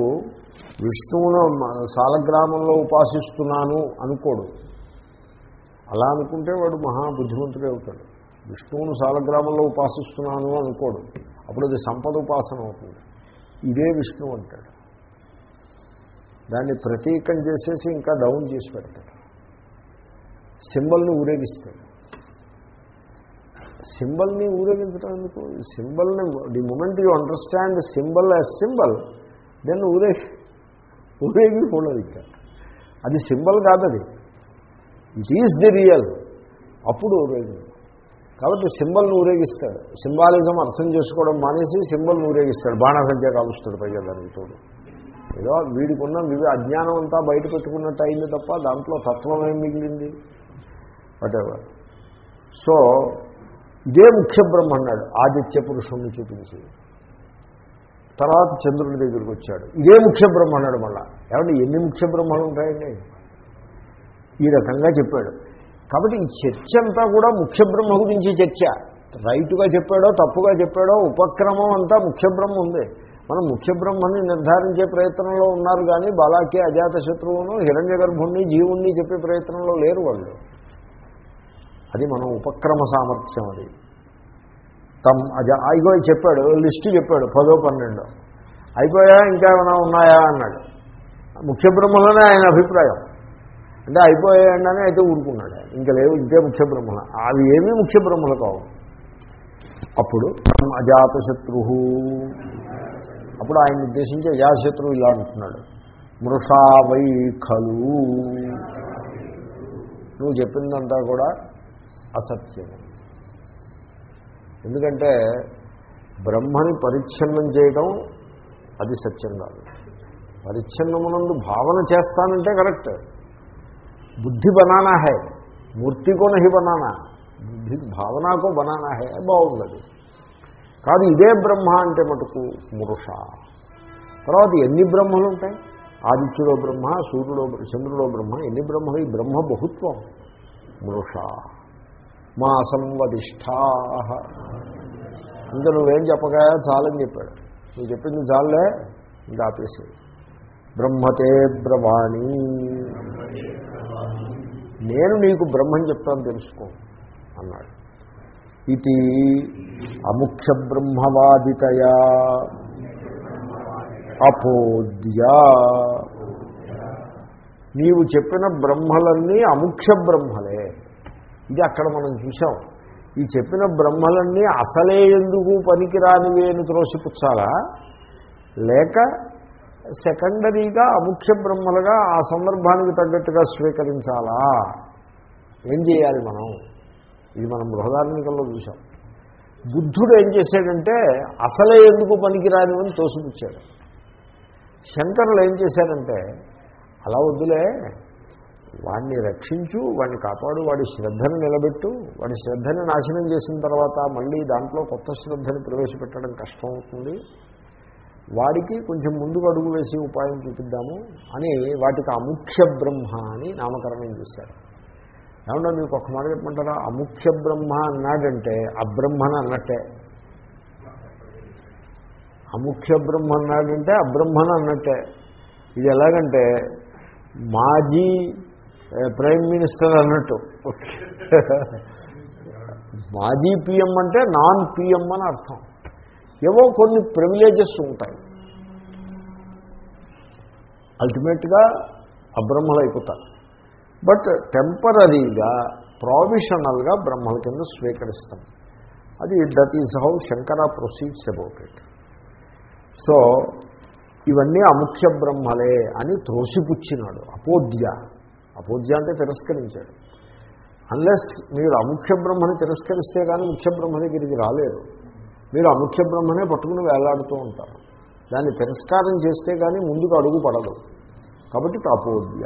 విష్ణువును సాలగ్రామంలో ఉపాసిస్తున్నాను అనుకోడు. అలా అనుకుంటే వాడు మహాబుద్ధిమంతుడే అవుతాడు. విష్ణువును సాలగ్రామంలో ఉపాసిస్తున్నాను అనుకోడు. అప్పుడు అది సంపద ఉపాసన అవుతుంది. ఇదే విష్ణువు అంటాడు. దాన్ని ప్రతీకం చేసేసి ఇంకా డౌన్ చేసి పెడతాడు సింబల్ని ఊరేగిస్తాడు సింబల్ని ఊరేగించడం ఎందుకు? సింబల్ని the moment you understand symbol as symbol then ఊరే ఊరేగి కూడా ఇంకా. అది సింబల్ కాదది ఇట్ ఈజ్ ది రియల్ అప్పుడు ఊరేగి. కాబట్టి సింబల్ని ఊరేగిస్తాడు సింబాలిజం అర్థం చేసుకోవడం మానేసి సింబల్ని ఊరేగిస్తాడు. బాణసంఖ్య కాలుస్తాడు పైగా దానికి తోడు. ఏదో వీడికున్న వివి అజ్ఞానం అంతా బయట పెట్టుకున్నట్టు అయింది తప్ప దాంట్లో తత్వం ఏం మిగిలింది? వాటెవర్ సో ఇదే ముఖ్య బ్రహ్మ అన్నాడు ఆదిత్య పురుషుణ్ణి చూపించి తర్వాత చంద్రుడి దగ్గరికి వచ్చాడు. ఇదే ముఖ్య బ్రహ్మ అన్నాడు మళ్ళా. ఏమంటే ఎన్ని ముఖ్య బ్రహ్మలు ఉంటాయండి? ఈ రకంగా చెప్పాడు. కాబట్టి ఈ చర్చ అంతా కూడా ముఖ్య బ్రహ్మ గురించి చర్చ. రైటుగా చెప్పాడో తప్పుగా చెప్పాడో ఉపక్రమం అంతా ముఖ్య బ్రహ్మ ఉంది. మనం ముఖ్య బ్రహ్మని నిర్ధారించే ప్రయత్నంలో ఉన్నారు కానీ బాలాకి అజాత శత్రువును హిరణ్య గర్భుణ్ణి జీవుణ్ణి చెప్పే ప్రయత్నంలో లేరు వాళ్ళు. అది మనం ఉపక్రమ సామర్థ్యం అది. తమ్ అజ ఇగో చెప్పాడు లిస్టు చెప్పాడు పదో పన్నెండు. అయిపోయా ఇంకా ఏమైనా ఉన్నాయా అన్నాడు. ముఖ్య బ్రహ్మలోనే ఆయన అభిప్రాయం. అంటే అయిపోయాయండి అయితే ఊరుకున్నాడు ఇంకా లేవు ఇంకే ముఖ్య బ్రహ్మల. అవి ఏమీ ముఖ్య బ్రహ్మలు కావు. అప్పుడు అజాతశత్రు అప్పుడు ఆయన ఉద్దేశించి అజాతశత్రువు ఇలా అంటున్నాడు. మృషా వై నువ్వు చెప్పిందంతా కూడా అసత్యం. ఎందుకంటే బ్రహ్మని పరిచ్ఛిన్నం చేయడం అది సత్యం కాదు. పరిచ్ఛిన్నమునందు భావన చేస్తానంటే కరెక్ట్. బుద్ధి బనానా హై. మూర్తి కో నహి బనానా. బుద్ధి భావనాకో బనానా హై. బాగుంది కాదు ఇదే బ్రహ్మ అంటే మటుకు మురుష తర్వాత ఎన్ని బ్రహ్మలు ఉంటాయి? ఆదిత్యుడో బ్రహ్మ సూర్యుడో చంద్రుడో బ్రహ్మ ఎన్ని బ్రహ్మలు? ఈ బ్రహ్మ బహుత్వం మృష మా సంవదిష్టా ఇంకా నువ్వేం చెప్పగా? చాలని చెప్పాడు. నువ్వు చెప్పింది చాలే? ఇంకా ఆపేసి బ్రహ్మతే బ్రవాణి. నేను నీకు బ్రహ్మని చెప్తాను తెలుసుకో అన్నాడు. ఇది అముఖ్య బ్రహ్మవాదితయా అపోద్యా. నీవు చెప్పిన బ్రహ్మలన్నీ అముఖ్య బ్రహ్మలే ఇది అక్కడ మనం చూసాం ఈ చెప్పిన బ్రహ్మలన్నీ అసలే ఎందుకు పనికిరానివే అని త్రోసిపుచ్చాలా? లేక సెకండరీగా అముఖ్య బ్రహ్మలుగా ఆ సందర్భానికి తగ్గట్టుగా స్వీకరించాలా? ఏం చేయాలి మనం? ఇది మనం బృహదార్మికంలో చూసాం బుద్ధుడు ఏం చేశాడంటే అసలే ఎందుకు పనికిరానివని తోసిపుచ్చాడు. శంకరులు ఏం చేశారంటే అలా వద్దులే వాడిని రక్షించు వాడిని కాపాడు వాడి శ్రద్ధను నిలబెట్టు వాడి శ్రద్ధని నాశనం చేసిన తర్వాత మళ్ళీ దాంట్లో కొత్త శ్రద్ధని ప్రవేశపెట్టడం కష్టం అవుతుంది వాడికి కొంచెం ముందుకు అడుగు వేసి ఉపాయం చూపిద్దాము అని వాటికి అముఖ్య బ్రహ్మ అని నామకరణం చేశారు. ఏమన్నా మీకు ఒక మాట చెప్పమంటారా? అముఖ్య బ్రహ్మ అన్నాడంటే అబ్రహ్మని అన్నట్టే. అముఖ్య బ్రహ్మ అన్నాడంటే అబ్రహ్మని అన్నట్టే. ఇది ఎలాగంటే మాజీ ప్రైమ్ మినిస్టర్ అన్నట్టు. మాజీ పిఎం అంటే నాన్ పిఎం అని అర్థం. ఏవో కొన్ని ప్రివిలేజెస్ ఉంటాయి. అల్టిమేట్గా అబ్రహ్మలు అయిపోతారు. బట్ టెంపరీగా ప్రావిషనల్గా బ్రహ్మల కింద స్వీకరిస్తాం. అది that is how Shankara proceeds about it. So ఇవన్నీ అముఖ్య బ్రహ్మలే అని త్రోసిపుచ్చినాడు. అపోద్య అపోద్య అంటే తిరస్కరించాడు. అన్లెస్ మీరు అముఖ్య బ్రహ్మని తిరస్కరిస్తే కానీ ముఖ్య బ్రహ్మ దగ్గరికి రాలేరు. మీరు అముఖ్య బ్రహ్మనే పట్టుకుని వేలాడుతూ ఉంటారు. దాన్ని తిరస్కారం చేస్తే కానీ ముందుకు అడుగు పడదు. కాబట్టి తాపోద్య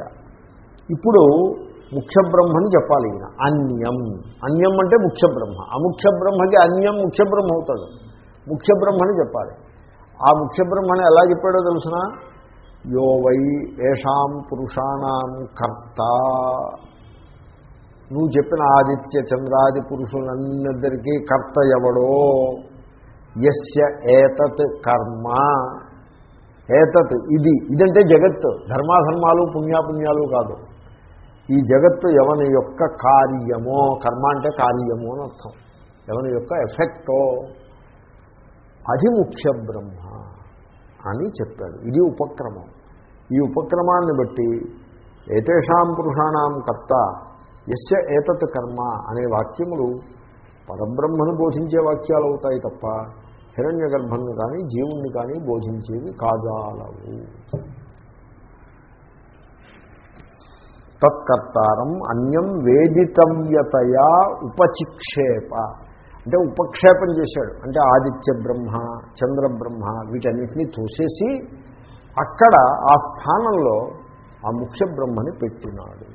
ఇప్పుడు ముఖ్య బ్రహ్మని చెప్పాలి ఈయన. అన్యం. అన్యం అంటే ముఖ్య బ్రహ్మ అముఖ్య బ్రహ్మకి అన్యం ముఖ్య బ్రహ్మ అవుతాడు ముఖ్య బ్రహ్మని చెప్పాలి. ఆ ముఖ్య బ్రహ్మని ఎలా చెప్పాడో తెలుసిన? యో వై ఏషాం పురుషాణం కర్త. నువ్వు చెప్పిన ఆదిత్య చంద్రాది పురుషులందరికీ కర్త ఎవడో? యస్య ఏతత్ కర్మ. ఏతత్ ఇది. ఇదంటే జగత్తు ధర్మాధర్మాలు పుణ్యాపుణ్యాలు కాదు. ఈ జగత్తు ఎవని యొక్క కార్యమో కర్మ అంటే కార్యము అని అర్థం. ఎవని యొక్క ఎఫెక్టో. అది ముఖ్య బ్రహ్మ అని చెప్పాడు. ఇది ఉపక్రమం. ఈ ఉపక్రమాన్ని బట్టి ఏతేషాం పురుషాణం కర్త ఎస్య ఏతత్ కర్మ అనే వాక్యములు పరబ్రహ్మను బోధించే వాక్యాలు అవుతాయి తప్ప హిరణ్య గర్భంను కానీ జీవుణ్ణి కానీ బోధించేవి కాజాలవు. తత్కర్తారం అన్యం వేదితవ్యతయా ఉపచిక్షేప. అంటే ఉపక్షేపం చేశాడు. అంటే ఆదిత్య బ్రహ్మ చంద్రబ్రహ్మ వీటన్నిటినీ తోసేసి అక్కడ ఆ స్థానంలో ఆ ముఖ్య బ్రహ్మని పెట్టినాడు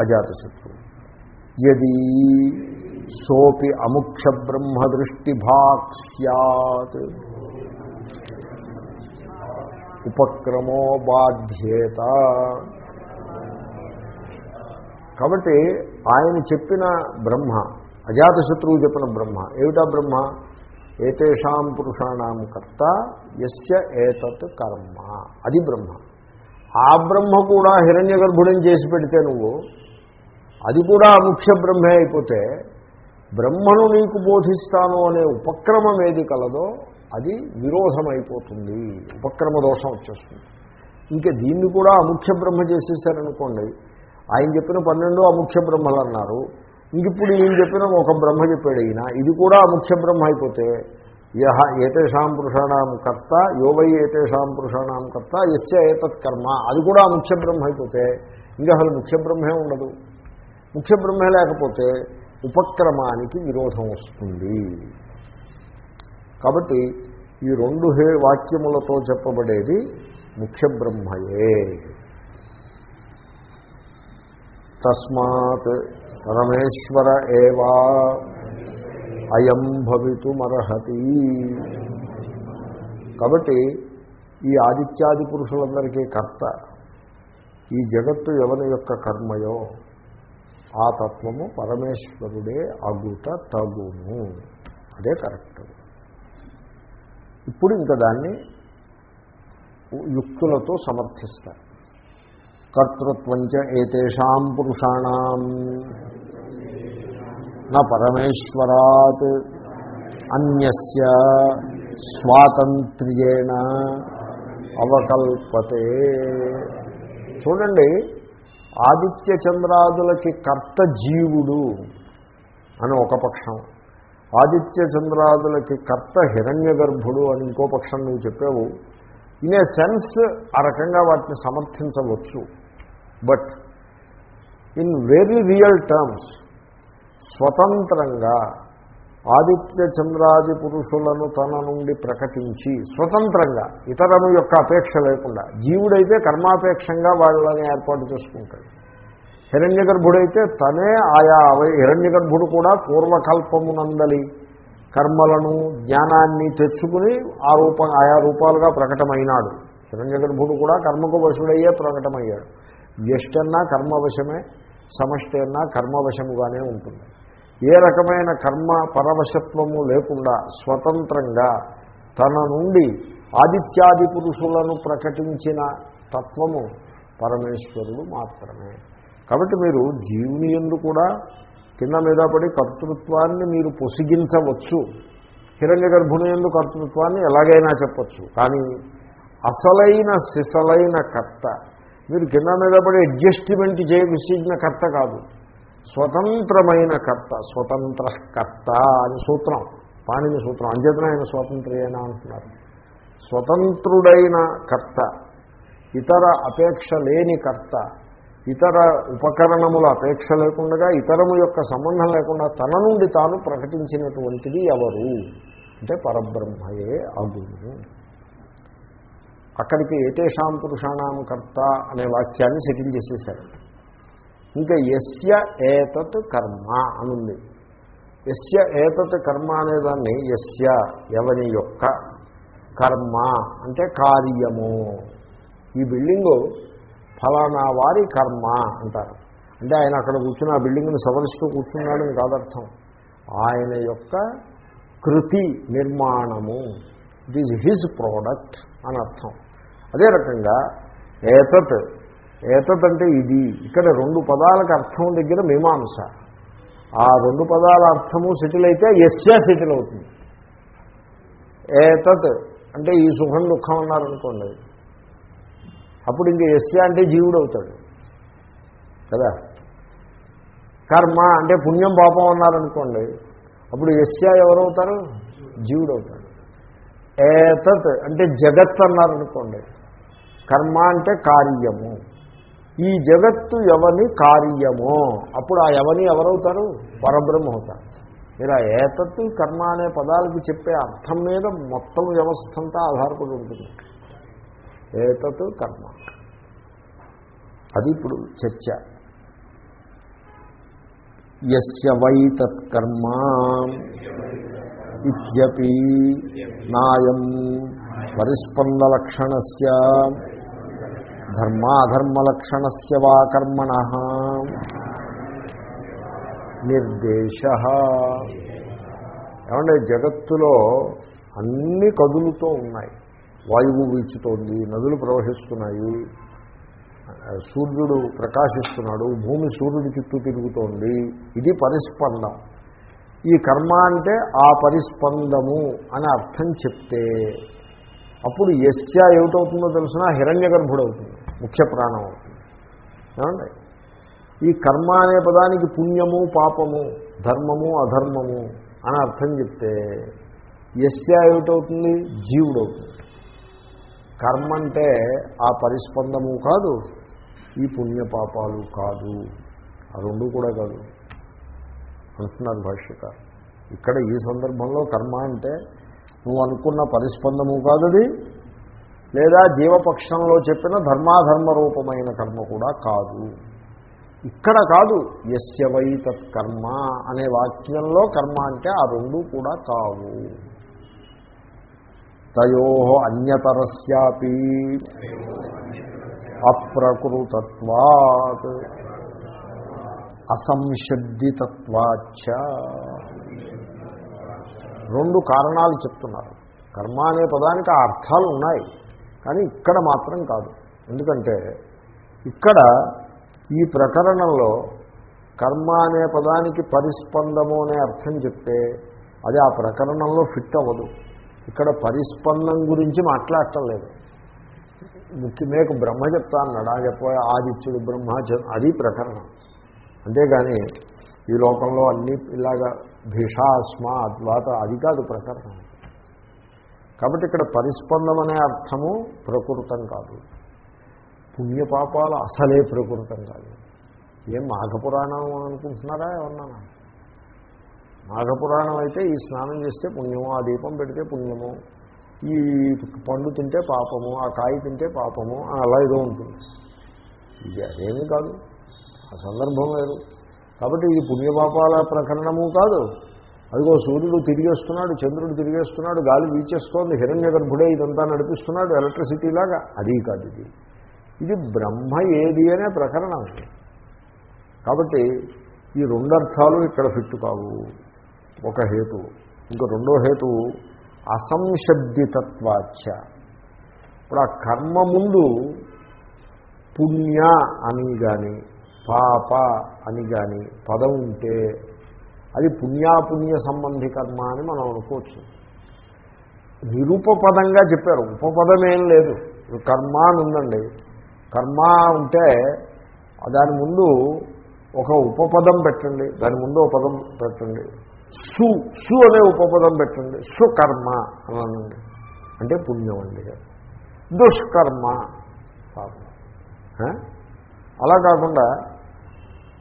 అజాతశత్రువు ఎది సోపి అముఖ్య బ్రహ్మ దృష్టిభాక్ సత్ ఉపక్రమో బాధ్యేత. కాబట్టి ఆయన చెప్పిన బ్రహ్మ అజాతశత్రువు చెప్పిన బ్రహ్మ ఏమిటా బ్రహ్మ? ఏతేషాం పురుషాణం కర్త ఎస్య ఏతత్ కర్మ. అది బ్రహ్మ. ఆ బ్రహ్మ కూడా హిరణ్య గర్భుడిని చేసి పెడితే నువ్వు అది కూడా ముఖ్య బ్రహ్మే అయిపోతే బ్రహ్మను నీకు బోధిస్తాను అనే ఉపక్రమం ఏది కలదో అది విరోధం అయిపోతుంది ఉపక్రమ దోషం వచ్చేస్తుంది. ఇంకా దీన్ని కూడా అముఖ్య బ్రహ్మ చేసేసారనుకోండి ఆయన చెప్పిన పన్నెండు అముఖ్య బ్రహ్మలు అన్నారు ఇంక ఇప్పుడు ఈయన చెప్పిన ఒక బ్రహ్మ చెప్పాడు ఈయన ఇది కూడా అముఖ్య బ్రహ్మ అయిపోతే యహ ఏతేషాం పురుషాణం కర్త యోవై ఏతేషాం పురుషాణం కర్త ఎస్య ఏతత్ కర్మ అది కూడా ముఖ్య బ్రహ్మ అయిపోతే ఇంకా అసలు ముఖ్య బ్రహ్మే ఉండదు. ముఖ్య బ్రహ్మే లేకపోతే ఉపక్రమానికి విరోధం వస్తుంది. కాబట్టి ఈ రెండు హే వాక్యములతో చెప్పబడేది ముఖ్య బ్రహ్మయే తస్మాత్ పరమేశ్వర ఏవా అయం భవితుమర్హతి. కాబట్టి ఈ ఆదిత్యాది పురుషులందరికీ కర్త. ఈ జగత్తు ఎవరి యొక్క కర్మయో? ఆ తత్వము పరమేశ్వరుడే అగుట తగును. అదే కరెక్ట్. ఇప్పుడు ఇంకా దాన్ని యుక్తులతో సమర్థిస్తారు. కర్తృత్వంచ ఏతేషాం పురుషాణం. నా పరమేశ్వరాత్ అన్యస్య స్వాతంత్ర్యేణ అవకల్పతే. చూడండి ఆదిత్య చంద్రాదులకి కర్త జీవుడు అని ఒక పక్షం. ఆదిత్య చంద్రాదులకి కర్త హిరణ్య గర్భుడు అని ఇంకో పక్షం నువ్వు చెప్పావు. ఇన్ ఏ సెన్స్ ఆ రకంగా వాటిని సమర్థించవచ్చు. But in very real terms స్వతంత్రంగా ఆదిత్య చంద్రాది పురుషులను తన నుండి ప్రకటించి స్వతంత్రంగా ఇతరము యొక్క అపేక్ష లేకుండా జీవుడైతే కర్మాపేక్షంగా వాళ్ళని ఏర్పాటు చేసుకుంటాడు. హిరణ్య గర్భుడైతే తనే ఆయా హిరణ్య గర్భుడు కూడా పూర్వకల్పమునందలి. కర్మలను జ్ఞానాన్ని తెచ్చుకుని ఆ రూపం ఆయా రూపాలుగా ప్రకటమైనాడు. హిరణ్య గర్భుడు కూడా కర్మకు వశుడయ్యే ప్రకటమయ్యాడు. వ్యష్టి అన్నా కర్మవశమే సమష్టి అన్నా కర్మవశముగానే ఉంటుంది. ఏ రకమైన కర్మ పరవశత్వము లేకుండా స్వతంత్రంగా తన నుండి ఆదిత్యాది పురుషులను ప్రకటించిన తత్వము పరమేశ్వరుడు మాత్రమే. కాబట్టి మీరు జీవుని ఎందు కూడా కింద మీద పడి కర్తృత్వాన్ని మీరు పొసిగించవచ్చు. హిరణ్య గర్భుని ఎందు కర్తృత్వాన్ని ఎలాగైనా చెప్పచ్చు. కానీ అసలైన సిసలైన కర్త మీరు కింద మీద పడి అడ్జస్ట్మెంట్ చేసిన కర్త కాదు. స్వతంత్రమైన కర్త స్వతంత్ర కర్త అని సూత్రం పాణిని సూత్రం అంచేతన ఆయన స్వతంత్రేనా అంటున్నారు. స్వతంత్రుడైన కర్త ఇతర అపేక్ష లేని కర్త ఇతర ఉపకరణముల అపేక్ష లేకుండా ఇతరము యొక్క సంబంధం లేకుండా తన నుండి తాను ప్రకటించినటువంటిది ఎవరు? అంటే పరబ్రహ్మయే అగును అక్కడికి ఏతేషాం పురుషాణం కర్త అనే వాక్యాన్ని సెటిల్ చేసేశారు. ఇంకా ఎస్య ఏతత్ కర్మ అనుంది. ఎస్య ఏతత్ కర్మ అనేదాన్ని ఎస్య ఎవని యొక్క కర్మ అంటే కార్యము. ఈ బిల్డింగు ఫలానా వారి కర్మ అంటారు. అంటే ఆయన అక్కడ కూర్చుని ఆ బిల్డింగ్ని సవరిస్తూ కూర్చున్నాడని కాదర్థం. ఆయన యొక్క కృతి నిర్మాణము ఇట్ ఈజ్ హిజ్ ప్రోడక్ట్ అని అర్థం. అదే రకంగా ఏతత్ ఏతత్ అంటే ఇది. ఇక్కడ రెండు పదాలకు అర్థం దగ్గర మీమాంస. ఆ రెండు పదాల అర్థము సెటిల్ అయితే ఎస్యా సెటిల్ అవుతుంది. ఏతత్ అంటే ఈ సుఖం దుఃఖం అన్నారనుకోండి. అప్పుడు ఇంక యస్య అంటే జీవుడు అవుతాడు. కదా? కర్మ అంటే పుణ్యం పాపం అన్నారనుకోండి అప్పుడు యస్య ఎవరవుతారు? జీవుడు అవుతాడు. ఏతత్ అంటే జగత్ అన్నారనుకోండి కర్మ అంటే కార్యము. ఈ జగత్తు ఎవని కార్యమో? అప్పుడు ఆ ఎవని ఎవరవుతారు? పరబ్రహ్మ అవుతారు. మీరు ఆ ఏతత్తు కర్మ అనే పదాలకి చెప్పే అర్థం మీద మొత్తం వ్యవస్థ అంతా ఆధారపడి ఉంటుంది. ఏతత్ కర్మ. అది ఇప్పుడు చర్చ. ఎస్య వై తత్కర్మ ఇత్యపి నాయం పరిస్పందలక్షణస్య ధర్మాధర్మలక్షణస్య వా కర్మణ. నిర్దేశ. ఏమంటే జగత్తులో అన్ని కదులుతూ ఉన్నాయి. వాయువు వీచుతోంది నదులు ప్రవహిస్తున్నాయి సూర్యుడు ప్రకాశిస్తున్నాడు భూమి సూర్యుడి చుట్టూ తిరుగుతోంది. ఇది పరిస్పందం. ఈ కర్మ అంటే ఆ పరిస్పందము అని అర్థం చెప్తే అప్పుడు ఎస్య ఏమిటవుతుందో తెలిసిన? హిరణ్య గర్భుడవుతుంది ముఖ్య ప్రాణం అవుతుంది. ఏమండి? ఈ కర్మ అనే పదానికి పుణ్యము పాపము ధర్మము అధర్మము అని అర్థం చెప్తే ఎస్య ఏమిటవుతుంది? జీవుడవుతుంది. కర్మ అంటే ఆ పరిస్పందము కాదు ఈ పుణ్యపాపాలు కాదు. ఆ రెండు కూడా కాదు. అంటున్నారు భాష్యకారు. ఇక్కడ ఈ సందర్భంలో కర్మ అంటే నువ్వు అనుకున్న పరిస్పందము కాదది లేదా జీవపక్షంలో చెప్పిన ధర్మాధర్మ రూపమైన కర్మ కూడా కాదు. ఇక్కడ కాదు యస్య వై తత్కర్మ అనే వాక్యంలో కర్మ అంటే ఆ రెండు కూడా కావు. తయో అన్యతరస్యాపి అప్రకృతత్వాత్ అసంశబ్దితత్వాచ రెండు కారణాలు చెప్తున్నారు. కర్మ అనే పదానికి ఆ అర్థాలు ఉన్నాయి కానీ ఇక్కడ మాత్రం కాదు. ఎందుకంటే ఇక్కడ ఈ ప్రకరణంలో కర్మ అనే పదానికి పరిస్పందము అనే అర్థం చెప్తే అది ఆ ప్రకరణంలో ఫిట్ అవ్వదు. ఇక్కడ పరిస్పందం గురించి మాట్లాడటం లేదు. ముఖ్య మేకు బ్రహ్మ చెప్తా అన్నాడు ఆ చెప్ప ఆదిత్యుడు బ్రహ్మ అది ప్రకరణం. అంతేగాని ఈ లోకంలో అన్నీ ఇలాగా భీషాస్మ అద్వాత అది కాదు ప్రకరణం. కాబట్టి ఇక్కడ పరిస్పందం అనే అర్థము ప్రకృతం కాదు. పుణ్యపాపాలు అసలే ప్రకృతం కాదు. ఏం మాఘపురాణం అనుకుంటున్నారా ఏమన్నా నాగపురాణం అయితే ఈ స్నానం చేస్తే పుణ్యము ఆ దీపం పెడితే పుణ్యము ఈ పండు తింటే పాపము ఆ కాయ తింటే పాపము అలా ఏదో ఉంటుంది. ఇది అదేమీ కాదు. ఆ సందర్భం లేదు కాబట్టి ఇది పుణ్యపాపాల ప్రకరణము కాదు. అదిగో సూర్యుడు తిరిగేస్తున్నాడు చంద్రుడు తిరిగేస్తున్నాడు గాలి వీచేస్తోంది హిరణ్య గర్భుడే ఇదంతా నడిపిస్తున్నాడు ఎలక్ట్రిసిటీ లాగా. అది కాదు ఇది. ఇది బ్రహ్మ ఏది అనే ప్రకరణం. కాబట్టి ఈ రెండర్థాలు ఇక్కడ ఫిట్టు కావు. ఒక హేతు. ఇంకా రెండో హేతువు అసంశబ్దితత్వాచ ఇప్పుడు ఆ కర్మ ముందు పుణ్య అని కానీ పాప అని కానీ పదం ఉంటే అది పుణ్యాపుణ్య సంబంధి కర్మ అని మనం అనుకోవచ్చు. నిరుపపదంగా చెప్పారు. ఉపపదం ఏం లేదు కర్మ అని ఉందండి. కర్మ ఉంటే దాని ముందు ఒక ఉపపదం పెట్టండి. దాని ముందు ఒక పదం పెట్టండి. సు సు అనే ఉపపదం పెట్టండి. సుకర్మ అనండి. అంటే పుణ్యం అండి. దుష్కర్మ పాపం. అలా కాకుండా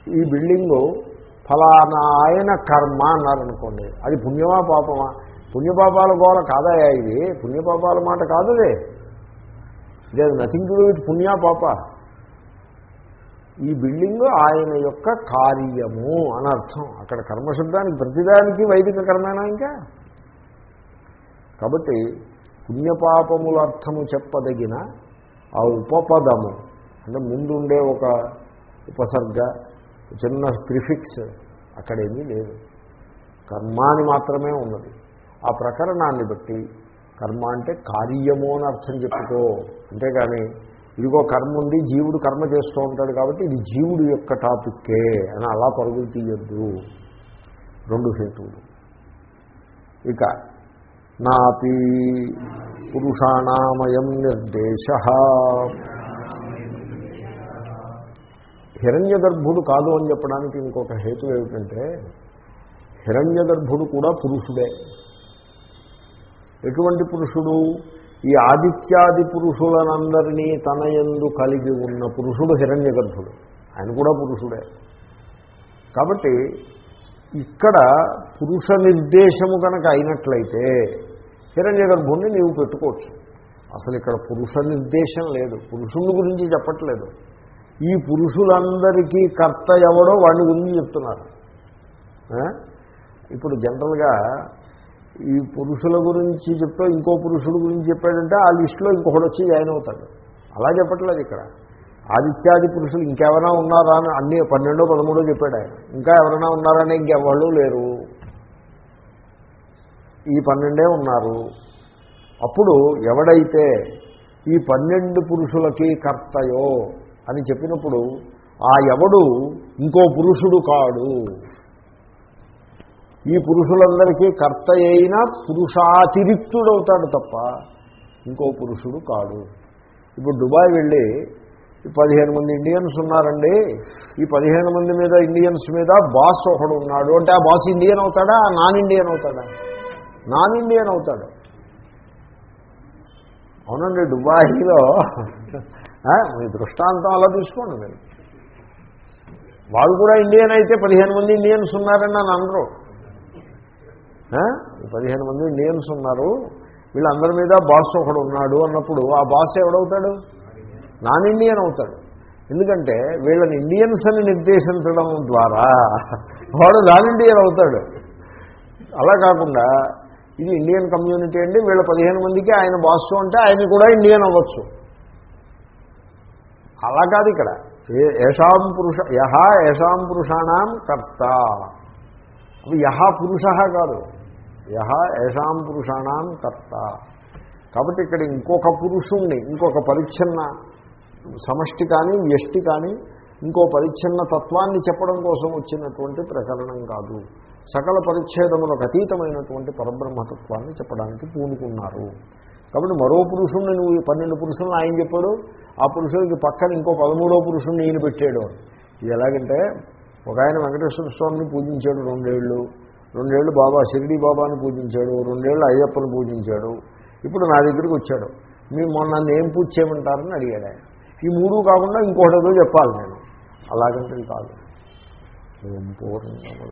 ఈ బిల్డింగు ఫలానా ఆయన కర్మ అన్నారనుకోండి. అది పుణ్యమా పాపమా? పుణ్యపాపాల గోల కాదయా ఇది. పుణ్యపాపాల మాట కాదుదే. ఇదే నథింగ్ టు ఇట్ పుణ్యా పాప. ఈ బిల్డింగ్ ఆయన యొక్క కార్యము అని అర్థం. అక్కడ కర్మశబ్దానికి ప్రతిదానికి వైదిక కర్మేనా ఇంకా? కాబట్టి పుణ్యపాపముల అర్థము చెప్పదగిన ఆ ఉపపదము అంటే ముందుండే ఒక ఉపసర్గ చిన్న ప్రిఫిక్స్ అక్కడేమీ లేదు. కర్మాని మాత్రమే ఉన్నది. ఆ ప్రకరణాన్ని బట్టి కర్మ అంటే కార్యము అని అర్థం చెప్పుకో. అంతేగాని ఇదిగో కర్మ ఉంది జీవుడు కర్మ చేస్తూ ఉంటాడు కాబట్టి ఇది జీవుడు యొక్క టాపిక్కే అని అలా పరుగులు తీయద్దు రెండు హేతువులు. ఇక నాపి పురుషాణామయం నిర్దేశ. హిరణ్య గర్భుడు కాదు అని చెప్పడానికి ఇంకొక హేతు ఏమిటంటే హిరణ్య గర్భుడు కూడా పురుషుడే. ఎటువంటి పురుషుడు? ఈ ఆదిత్యాది పురుషులనందరినీ తన ఎందు కలిగి ఉన్న పురుషుడు హిరణ్య గర్భుడు ఆయన కూడా పురుషుడే. కాబట్టి ఇక్కడ పురుష నిర్దేశము కనుక అయినట్లయితే హిరణ్య గర్భుణ్ణి నీవు పెట్టుకోవచ్చు. అసలు ఇక్కడ పురుష నిర్దేశం లేదు. పురుషుని గురించి చెప్పట్లేదు. ఈ పురుషులందరికీ కర్త ఎవడో వాడి గురించి చెప్తున్నారు. ఇప్పుడు జనరల్గా ఈ పురుషుల గురించి చెప్తే ఇంకో పురుషుడు గురించి చెప్పాడంటే ఆ లిస్టులో ఇంకొకటి వచ్చి జాయిన్ అవుతాడు. అలా చెప్పట్లేదు ఇక్కడ. ఆదిత్యాది పురుషులు ఇంకెవరైనా ఉన్నారా అని అన్ని పన్నెండో పదమూడో చెప్పాడు ఆయన. ఇంకా ఎవరైనా ఉన్నారని ఇంకెవరు లేరు. ఈ పన్నెండే ఉన్నారు. అప్పుడు ఎవడైతే ఈ పన్నెండు పురుషులకి కర్తయో అని చెప్పినప్పుడు ఆ ఎవడు ఇంకో పురుషుడు కాడు. ఈ పురుషులందరికీ కర్త అయిన పురుషాతిరిక్తుడవుతాడు తప్ప ఇంకో పురుషుడు కాడు. ఇప్పుడు దుబాయ్ వెళ్ళి పదిహేను మంది ఇండియన్స్ ఉన్నారండి. ఈ పదిహేను మంది మీద ఇండియన్స్ మీద బాస్ ఒకడు ఉన్నాడు. అంటే ఆ బాస్ ఇండియన్ అవుతాడా? నాన్ ఇండియన్ అవుతాడా? నాన్ ఇండియన్ అవుతాడు. అవునండి దుబాయ్లో మీ దృష్టాంతం అలా తీసుకోండి మీరు. వాళ్ళు కూడా ఇండియన్ అయితే పదిహేను మంది ఇండియన్స్ ఉన్నారని నన్ను అనరు. పదిహేను మంది ఇండియన్స్ ఉన్నారు. వీళ్ళందరి మీద బాస్ ఒకడు ఉన్నాడు అన్నప్పుడు ఆ బాస్ ఎవడవుతాడు? నాన్ ఇండియన్ అవుతాడు. ఎందుకంటే వీళ్ళని ఇండియన్స్ అని నిర్దేశించడం ద్వారా వాడు నాన్ ఇండియన్ అవుతాడు. అలా కాకుండా ఇది ఇండియన్ కమ్యూనిటీ అండి. వీళ్ళ పదిహేను మందికి ఆయన బాస్ అంటే ఆయన కూడా ఇండియన్ అవ్వచ్చు. అలా కాదు ఇక్కడ. ఏ- ఏషాం పురుష యహ ఏషాం పురుషాణం కర్త. అవి యహ పురుష కాదు. యహ ఏషాం పురుషాణం కర్త. కాబట్టి ఇక్కడ ఇంకొక పురుషుణ్ణి ఇంకొక పరిచ్ఛిన్న సమష్టి కానీ వ్యష్టి కానీ ఇంకో పరిచ్ఛిన్న తత్వాన్ని చెప్పడం కోసం వచ్చినటువంటి ప్రకరణం కాదు. సకల పరిచ్ఛేదములకు అతీతమైనటువంటి పరబ్రహ్మతత్వాన్ని చెప్పడానికి పూనుకున్నారు. కాబట్టి మరో పురుషుణ్ణి నువ్వు పన్నెండు పురుషులను ఆయన చెప్పాడు ఆ పురుషుడికి పక్కన ఇంకో పదమూడో పురుషుణ్ణి ఈయన పెట్టాడు. ఇది ఎలాగంటే ఒక ఆయన వెంకటేశ్వర స్వామిని పూజించాడు రెండేళ్ళు. రెండేళ్ళు బాబా షిరిడి బాబాని పూజించాడు రెండేళ్ళు అయ్యప్పని పూజించాడు. ఇప్పుడు నా దగ్గరికి వచ్చాడు. మీ మొన్న నన్ను ఏం పూజ చేయమంటారని అడిగాడు ఆయన. ఈ మూడు కాకుండా ఇంకోటి ఏదో చెప్పాలి నేను. అలాగంటే కాదు. ఓం పూర్ణముద